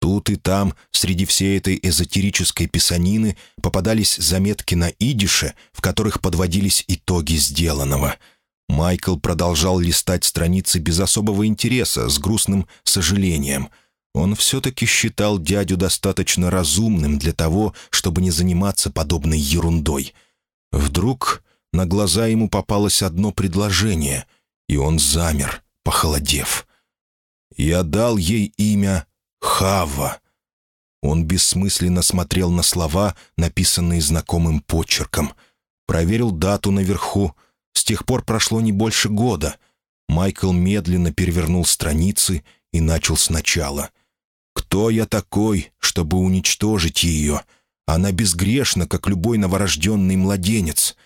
Speaker 1: Тут и там, среди всей этой эзотерической писанины, попадались заметки на идише, в которых подводились итоги сделанного. Майкл продолжал листать страницы без особого интереса, с грустным сожалением. Он все-таки считал дядю достаточно разумным для того, чтобы не заниматься подобной ерундой. Вдруг на глаза ему попалось одно предложение, и он замер, похолодев. «Я дал ей имя Хава». Он бессмысленно смотрел на слова, написанные знакомым почерком. Проверил дату наверху. С тех пор прошло не больше года. Майкл медленно перевернул страницы и начал сначала. «Кто я такой, чтобы уничтожить ее? Она безгрешна, как любой новорожденный младенец.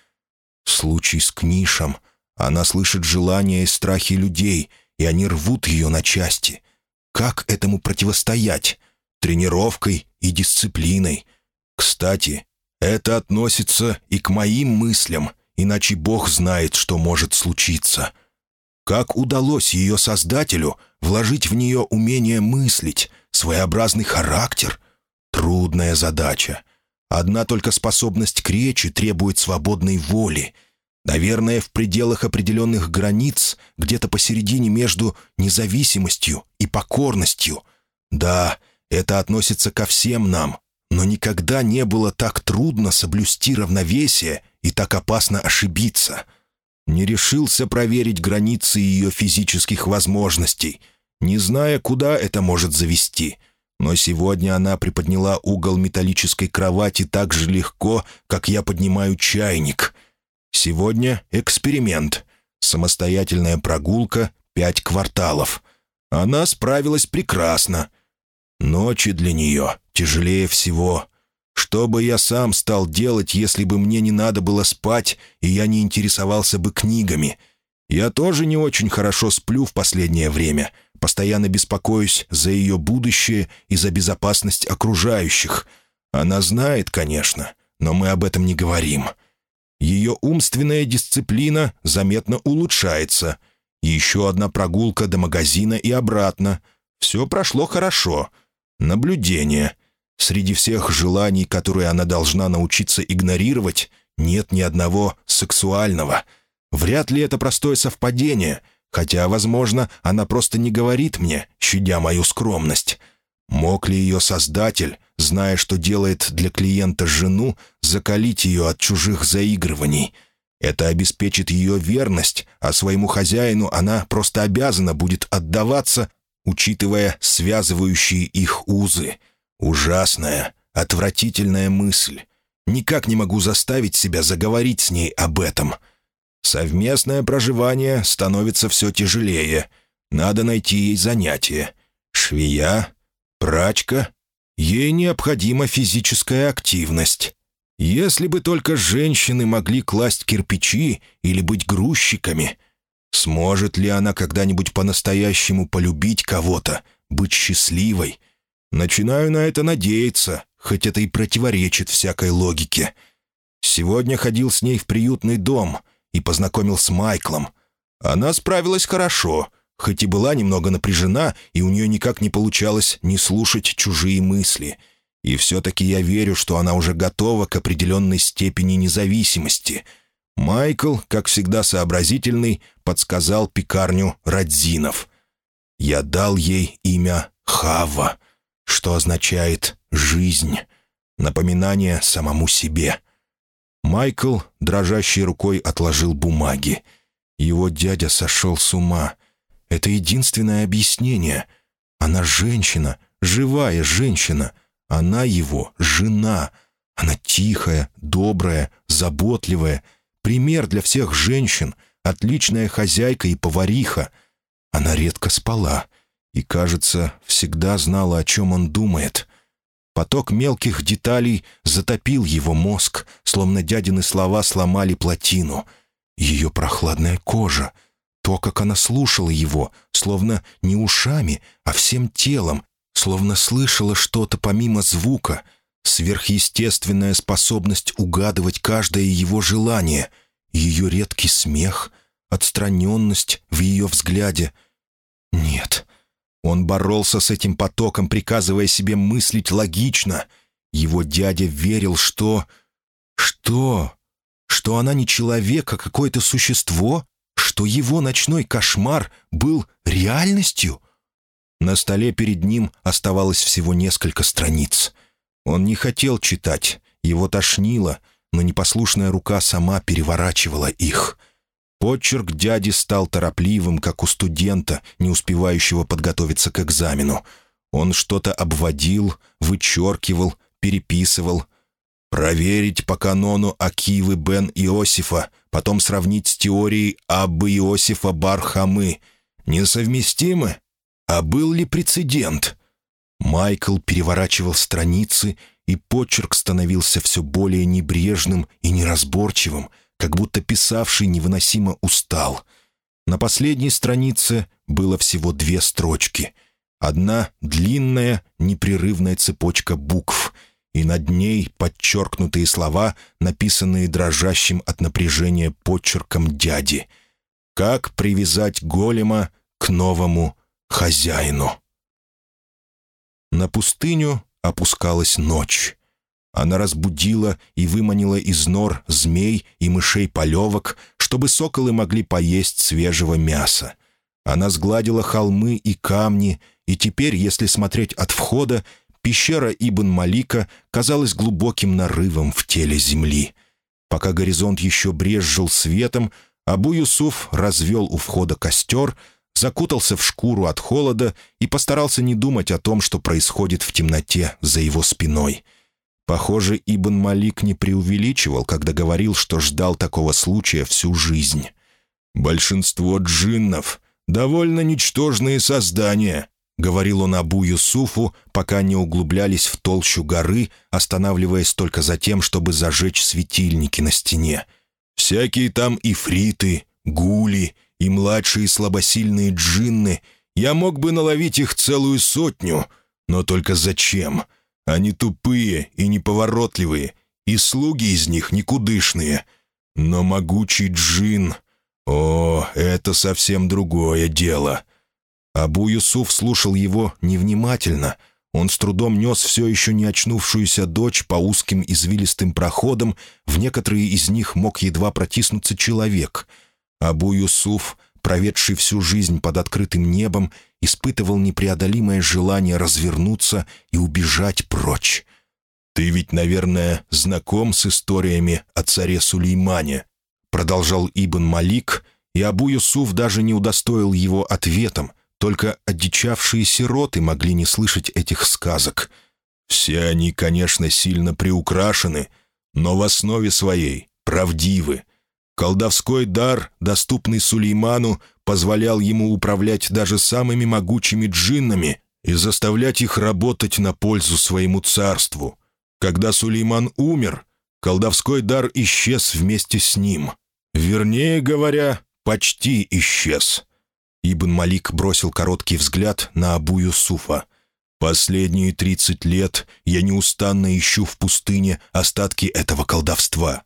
Speaker 1: Случай с Книшем. Она слышит желания и страхи людей, и они рвут ее на части. Как этому противостоять? Тренировкой и дисциплиной. Кстати, это относится и к моим мыслям, иначе Бог знает, что может случиться. Как удалось ее создателю вложить в нее умение мыслить, своеобразный характер? Трудная задача. Одна только способность к речи требует свободной воли — Наверное, в пределах определенных границ, где-то посередине между независимостью и покорностью. Да, это относится ко всем нам, но никогда не было так трудно соблюсти равновесие и так опасно ошибиться. Не решился проверить границы ее физических возможностей, не зная, куда это может завести. Но сегодня она приподняла угол металлической кровати так же легко, как я поднимаю чайник — Сегодня эксперимент. Самостоятельная прогулка, пять кварталов. Она справилась прекрасно. Ночи для нее тяжелее всего. Что бы я сам стал делать, если бы мне не надо было спать, и я не интересовался бы книгами? Я тоже не очень хорошо сплю в последнее время, постоянно беспокоюсь за ее будущее и за безопасность окружающих. Она знает, конечно, но мы об этом не говорим. Ее умственная дисциплина заметно улучшается. Еще одна прогулка до магазина и обратно. Все прошло хорошо. Наблюдение. Среди всех желаний, которые она должна научиться игнорировать, нет ни одного сексуального. Вряд ли это простое совпадение, хотя, возможно, она просто не говорит мне, щадя мою скромность. Мог ли ее создатель, зная, что делает для клиента жену, закалить ее от чужих заигрываний? Это обеспечит ее верность, а своему хозяину она просто обязана будет отдаваться, учитывая связывающие их узы. Ужасная, отвратительная мысль. Никак не могу заставить себя заговорить с ней об этом. Совместное проживание становится все тяжелее. Надо найти ей занятие. Швея, Прачка? Ей необходима физическая активность. Если бы только женщины могли класть кирпичи или быть грузчиками, сможет ли она когда-нибудь по-настоящему полюбить кого-то, быть счастливой? Начинаю на это надеяться, хоть это и противоречит всякой логике. Сегодня ходил с ней в приютный дом и познакомил с Майклом. Она справилась хорошо — хоть и была немного напряжена, и у нее никак не получалось не слушать чужие мысли. И все-таки я верю, что она уже готова к определенной степени независимости. Майкл, как всегда сообразительный, подсказал пекарню Радзинов. Я дал ей имя Хава, что означает «жизнь», напоминание самому себе. Майкл, дрожащей рукой, отложил бумаги. Его дядя сошел с ума. Это единственное объяснение. Она женщина, живая женщина. Она его жена. Она тихая, добрая, заботливая. Пример для всех женщин. Отличная хозяйка и повариха. Она редко спала. И, кажется, всегда знала, о чем он думает. Поток мелких деталей затопил его мозг, словно дядины слова сломали плотину. Ее прохладная кожа — то, как она слушала его, словно не ушами, а всем телом, словно слышала что-то помимо звука, сверхъестественная способность угадывать каждое его желание, ее редкий смех, отстраненность в ее взгляде. Нет, Он боролся с этим потоком, приказывая себе мыслить логично. Его дядя верил, что... Что? Что она не человек, а какое-то существо? Что его ночной кошмар был реальностью? На столе перед ним оставалось всего несколько страниц. Он не хотел читать, его тошнило, но непослушная рука сама переворачивала их — Почерк дяди стал торопливым, как у студента, не успевающего подготовиться к экзамену. Он что-то обводил, вычеркивал, переписывал. Проверить по канону Акивы бен Иосифа, потом сравнить с теорией Аббы Иосифа Бархамы. Несовместимы? А был ли прецедент? Майкл переворачивал страницы, и почерк становился все более небрежным и неразборчивым, как будто писавший невыносимо устал. На последней странице было всего две строчки. Одна — длинная, непрерывная цепочка букв, и над ней подчеркнутые слова, написанные дрожащим от напряжения почерком дяди. «Как привязать голема к новому хозяину?» На пустыню опускалась ночь. Она разбудила и выманила из нор змей и мышей-полевок, чтобы соколы могли поесть свежего мяса. Она сгладила холмы и камни, и теперь, если смотреть от входа, пещера Ибн Малика казалась глубоким нарывом в теле земли. Пока горизонт еще брезжил светом, Абу Юсуф развел у входа костер, закутался в шкуру от холода и постарался не думать о том, что происходит в темноте за его спиной — Похоже, Ибн Малик не преувеличивал, когда говорил, что ждал такого случая всю жизнь. «Большинство джиннов — довольно ничтожные создания», — говорил он Абу Юсуфу, пока не углублялись в толщу горы, останавливаясь только за тем, чтобы зажечь светильники на стене. «Всякие там ифриты, гули и младшие слабосильные джинны. Я мог бы наловить их целую сотню, но только зачем?» Они тупые и неповоротливые, и слуги из них никудышные. Но могучий джин... О, это совсем другое дело. Абу Юсуф слушал его невнимательно. Он с трудом нес все еще не очнувшуюся дочь по узким извилистым проходам, в некоторые из них мог едва протиснуться человек. Абу Юсуф проведший всю жизнь под открытым небом, испытывал непреодолимое желание развернуться и убежать прочь. «Ты ведь, наверное, знаком с историями о царе Сулеймане», продолжал Ибн Малик, и Абу Юсуф даже не удостоил его ответом, только одичавшие сироты могли не слышать этих сказок. Все они, конечно, сильно приукрашены, но в основе своей правдивы. Колдовской дар, доступный Сулейману, позволял ему управлять даже самыми могучими джиннами и заставлять их работать на пользу своему царству. Когда Сулейман умер, колдовской дар исчез вместе с ним. Вернее говоря, почти исчез. Ибн Малик бросил короткий взгляд на Абу Юсуфа. «Последние тридцать лет я неустанно ищу в пустыне остатки этого колдовства.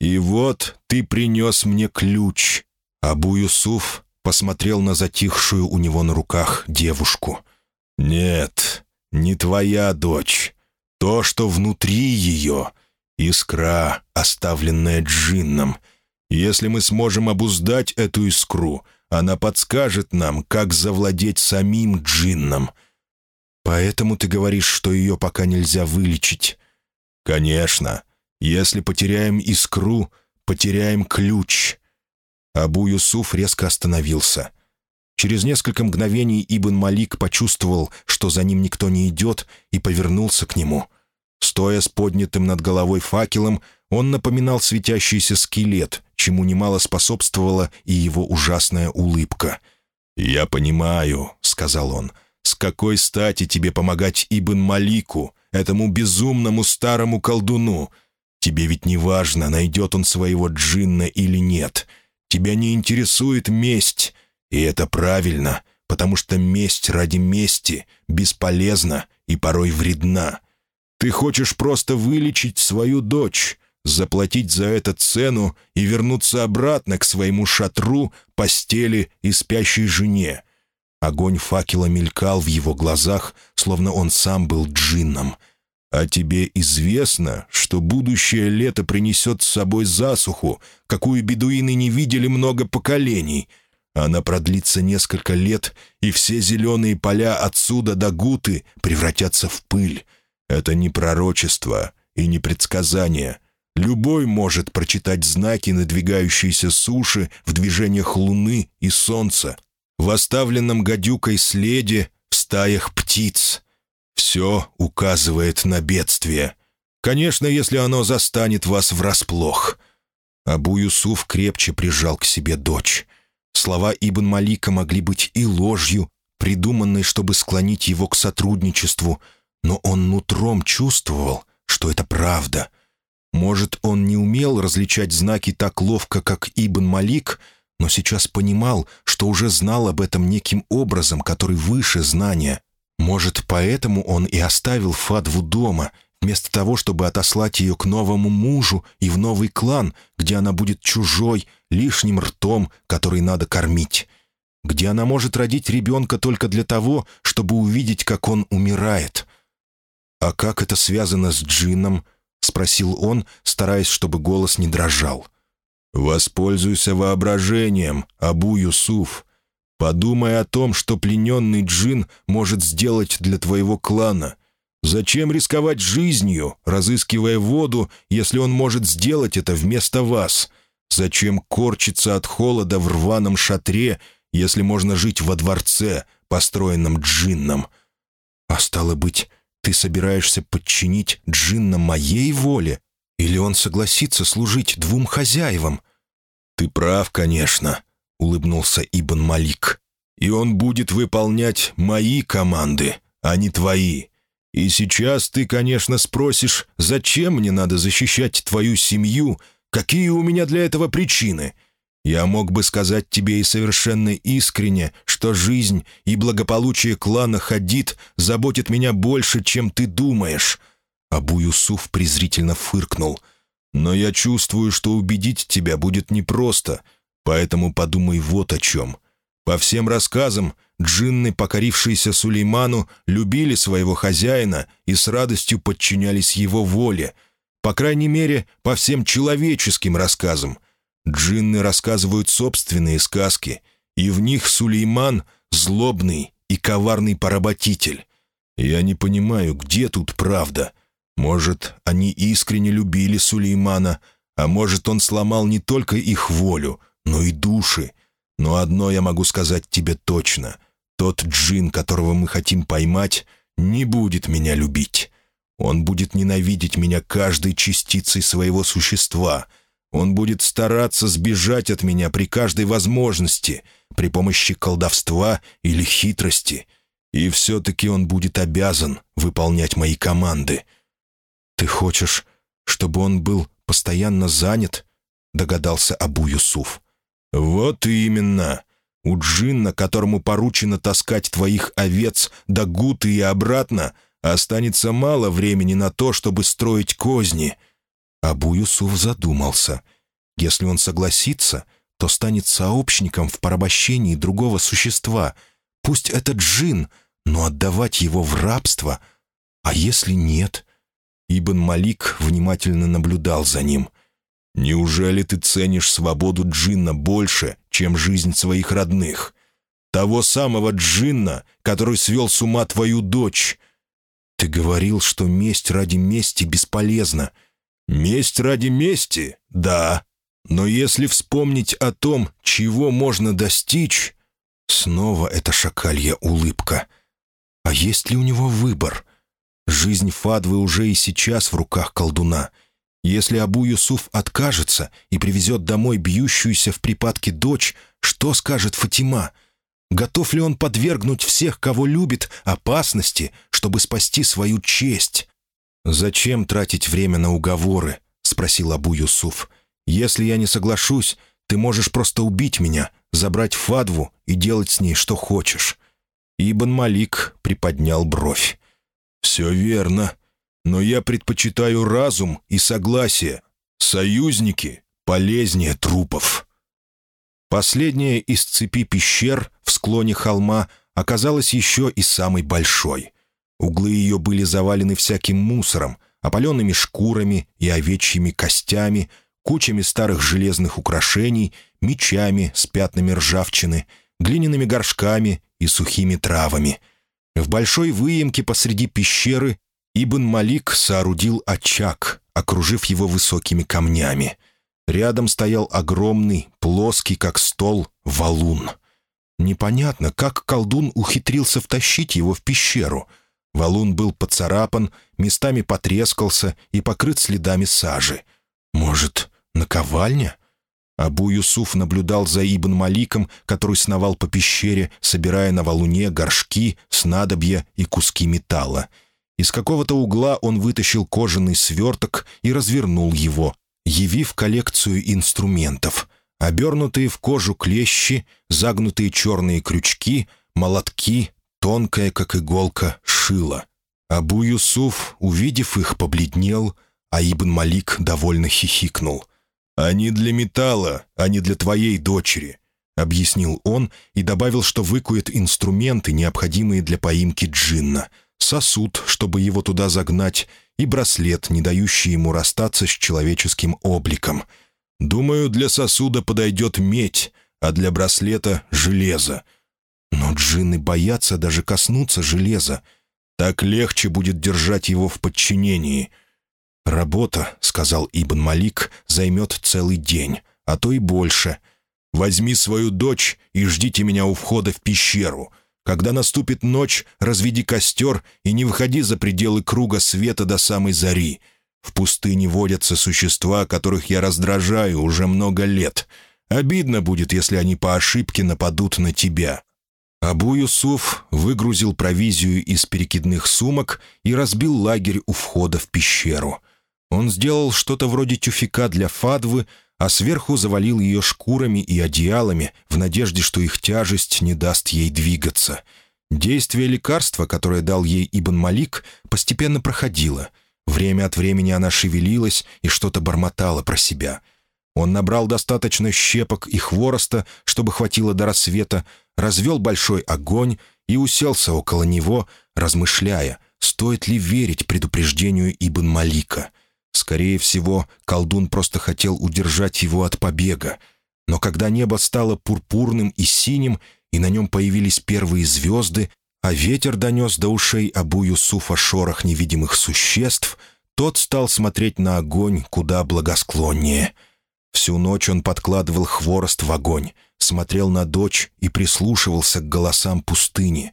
Speaker 1: «И вот ты принес мне ключ». Абу Юсуф посмотрел на затихшую у него на руках девушку. «Нет, не твоя дочь. То, что внутри ее — искра, оставленная джинном. Если мы сможем обуздать эту искру, она подскажет нам, как завладеть самим джинном. Поэтому ты говоришь, что ее пока нельзя вылечить?» «Конечно. Если потеряем искру, потеряем ключ». Абу Юсуф резко остановился. Через несколько мгновений Ибн Малик почувствовал, что за ним никто не идет, и повернулся к нему. Стоя с поднятым над головой факелом, он напоминал светящийся скелет, чему немало способствовала и его ужасная улыбка. «Я понимаю», — сказал он, — «с какой стати тебе помогать Ибн Малику, этому безумному старому колдуну? Тебе ведь не важно, найдет он своего джинна или нет. Тебя не интересует месть, и это правильно, потому что месть ради мести бесполезна и порой вредна. Ты хочешь просто вылечить свою дочь, заплатить за это цену и вернуться обратно к своему шатру, постели и спящей жене. Огонь факела мелькал в его глазах, словно он сам был джинном. «А тебе известно, что будущее лето принесет с собой засуху, какую бедуины не видели много поколений?» Она продлится несколько лет, и все зеленые поля отсюда до Гуты превратятся в пыль. Это не пророчество и не предсказание. Любой может прочитать знаки надвигающейся суши в движениях луны и солнца, в оставленном гадюкой следе, в стаях птиц. Все указывает на бедствие. Конечно, если оно застанет вас врасплох. Абу Юсуф крепче прижал к себе дочь. Слова Ибн Малика могли быть и ложью, придуманной, чтобы склонить его к сотрудничеству, но он нутром чувствовал, что это правда. Может, он не умел различать знаки так ловко, как Ибн Малик, но сейчас понимал, что уже знал об этом неким образом, который выше знания. Может, поэтому он и оставил Фадву дома — вместо того, чтобы отослать ее к новому мужу и в новый клан, где она будет чужой, лишним ртом, который надо кормить, где она может родить ребенка только для того, чтобы увидеть, как он умирает. «А как это связано с Джином?» — спросил он, стараясь, чтобы голос не дрожал. «Воспользуйся воображением, Абу Юсуф. Подумай о том, что плененный Джин может сделать для твоего клана — Зачем рисковать жизнью, разыскивая воду, если он может сделать это вместо вас? Зачем корчиться от холода в рваном шатре, если можно жить во дворце, построенном джинном? А стало быть, ты собираешься подчинить джинна моей воле? Или он согласится служить двум хозяевам? Ты прав, конечно, — улыбнулся Ибн Малик. И он будет выполнять мои команды, а не твои. И сейчас ты, конечно, спросишь, зачем мне надо защищать твою семью, какие у меня для этого причины. Я мог бы сказать тебе и совершенно искренне, что жизнь и благополучие клана Хадид заботит меня больше, чем ты думаешь». Абу Юсуф презрительно фыркнул. «Но я чувствую, что убедить тебя будет непросто, поэтому подумай вот о чем. По всем рассказам, джинны, покорившиеся Сулейману, любили своего хозяина и с радостью подчинялись его воле. По крайней мере, по всем человеческим рассказам. Джинны рассказывают собственные сказки, и в них Сулейман — злобный и коварный поработитель. Я не понимаю, где тут правда. Может, они искренне любили Сулеймана, а может, он сломал не только их волю, но и души, но одно я могу сказать тебе точно. Тот джин, которого мы хотим поймать, не будет меня любить. Он будет ненавидеть меня каждой частицей своего существа. Он будет стараться сбежать от меня при каждой возможности, при помощи колдовства или хитрости. И все-таки он будет обязан выполнять мои команды. «Ты хочешь, чтобы он был постоянно занят?» — догадался Абу Юсуф. «Вот именно. У джинна, которому поручено таскать твоих овец до гуты и обратно, останется мало времени на то, чтобы строить козни». Абу Юсуф задумался. Если он согласится, то станет сообщником в порабощении другого существа. Пусть это джин, но отдавать его в рабство. А если нет? Ибн Малик внимательно наблюдал за ним. Неужели ты ценишь свободу Джинна больше, чем жизнь своих родных? Того самого Джинна, который свел с ума твою дочь. Ты говорил, что месть ради мести бесполезна. Месть ради мести? Да. Но если вспомнить о том, чего можно достичь... Снова эта шакалья улыбка. А есть ли у него выбор? Жизнь Фадвы уже и сейчас в руках колдуна — если Абу Юсуф откажется и привезет домой бьющуюся в припадке дочь, что скажет Фатима? Готов ли он подвергнуть всех, кого любит, опасности, чтобы спасти свою честь? «Зачем тратить время на уговоры?» — спросил Абу Юсуф. «Если я не соглашусь, ты можешь просто убить меня, забрать Фадву и делать с ней что хочешь». Ибн Малик приподнял бровь. «Все верно но я предпочитаю разум и согласие. Союзники полезнее трупов». Последняя из цепи пещер в склоне холма оказалась еще и самой большой. Углы ее были завалены всяким мусором, опаленными шкурами и овечьими костями, кучами старых железных украшений, мечами с пятнами ржавчины, глиняными горшками и сухими травами. В большой выемке посреди пещеры Ибн Малик соорудил очаг, окружив его высокими камнями. Рядом стоял огромный, плоский, как стол, валун. Непонятно, как колдун ухитрился втащить его в пещеру. Валун был поцарапан, местами потрескался и покрыт следами сажи. Может, наковальня? Абу Юсуф наблюдал за Ибн Маликом, который сновал по пещере, собирая на валуне горшки, снадобья и куски металла. Из какого-то угла он вытащил кожаный сверток и развернул его, явив коллекцию инструментов. Обернутые в кожу клещи, загнутые черные крючки, молотки, тонкая, как иголка, шило. Абу Юсуф, увидев их, побледнел, а Ибн Малик довольно хихикнул. «Они для металла, а не для твоей дочери», — объяснил он и добавил, что выкует инструменты, необходимые для поимки джинна, сосуд, чтобы его туда загнать, и браслет, не дающий ему расстаться с человеческим обликом. «Думаю, для сосуда подойдет медь, а для браслета — железо. Но джинны боятся даже коснуться железа. Так легче будет держать его в подчинении». «Работа», — сказал Ибн Малик, — «займет целый день, а то и больше. Возьми свою дочь и ждите меня у входа в пещеру. Когда наступит ночь, разведи костер и не выходи за пределы круга света до самой зари. В пустыне водятся существа, которых я раздражаю уже много лет. Обидно будет, если они по ошибке нападут на тебя». Абу Юсуф выгрузил провизию из перекидных сумок и разбил лагерь у входа в пещеру. Он сделал что-то вроде тюфика для фадвы, а сверху завалил ее шкурами и одеялами в надежде, что их тяжесть не даст ей двигаться. Действие лекарства, которое дал ей Ибн Малик, постепенно проходило. Время от времени она шевелилась и что-то бормотала про себя. Он набрал достаточно щепок и хвороста, чтобы хватило до рассвета, развел большой огонь и уселся около него, размышляя, стоит ли верить предупреждению Ибн Малика — Скорее всего, колдун просто хотел удержать его от побега. Но когда небо стало пурпурным и синим, и на нем появились первые звезды, а ветер донес до ушей Абу Юсуфа шорох невидимых существ, тот стал смотреть на огонь куда благосклоннее. Всю ночь он подкладывал хворост в огонь, смотрел на дочь и прислушивался к голосам пустыни.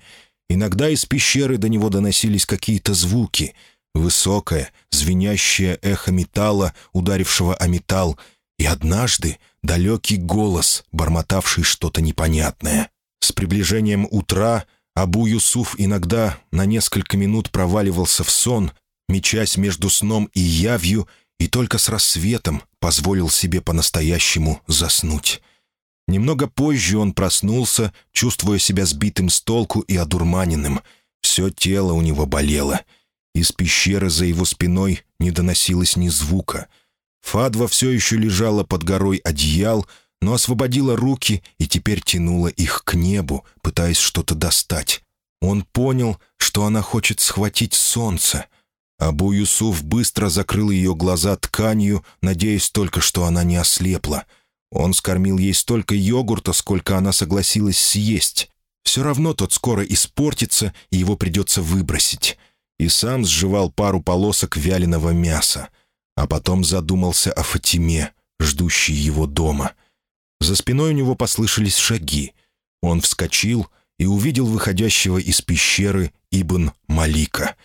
Speaker 1: Иногда из пещеры до него доносились какие-то звуки — Высокое, звенящее эхо металла, ударившего о металл, и однажды далекий голос, бормотавший что-то непонятное. С приближением утра Абу Юсуф иногда на несколько минут проваливался в сон, мечась между сном и явью, и только с рассветом позволил себе по-настоящему заснуть. Немного позже он проснулся, чувствуя себя сбитым с толку и одурманенным. Все тело у него болело — из пещеры за его спиной не доносилось ни звука. Фадва все еще лежала под горой одеял, но освободила руки и теперь тянула их к небу, пытаясь что-то достать. Он понял, что она хочет схватить солнце. Абу Юсуф быстро закрыл ее глаза тканью, надеясь только, что она не ослепла. Он скормил ей столько йогурта, сколько она согласилась съесть. Все равно тот скоро испортится, и его придется выбросить и сам сживал пару полосок вяленого мяса, а потом задумался о Фатиме, ждущей его дома. За спиной у него послышались шаги. Он вскочил и увидел выходящего из пещеры Ибн Малика.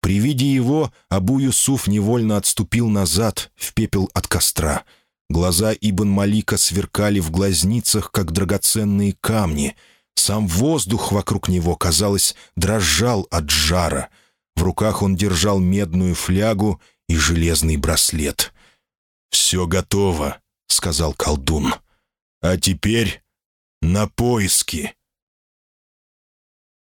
Speaker 1: При виде его Абу Юсуф невольно отступил назад, в пепел от костра. Глаза Ибн Малика сверкали в глазницах, как драгоценные камни. Сам воздух вокруг него, казалось, дрожал от жара — в руках он держал медную флягу и железный браслет. «Все готово», — сказал колдун. «А теперь на поиски».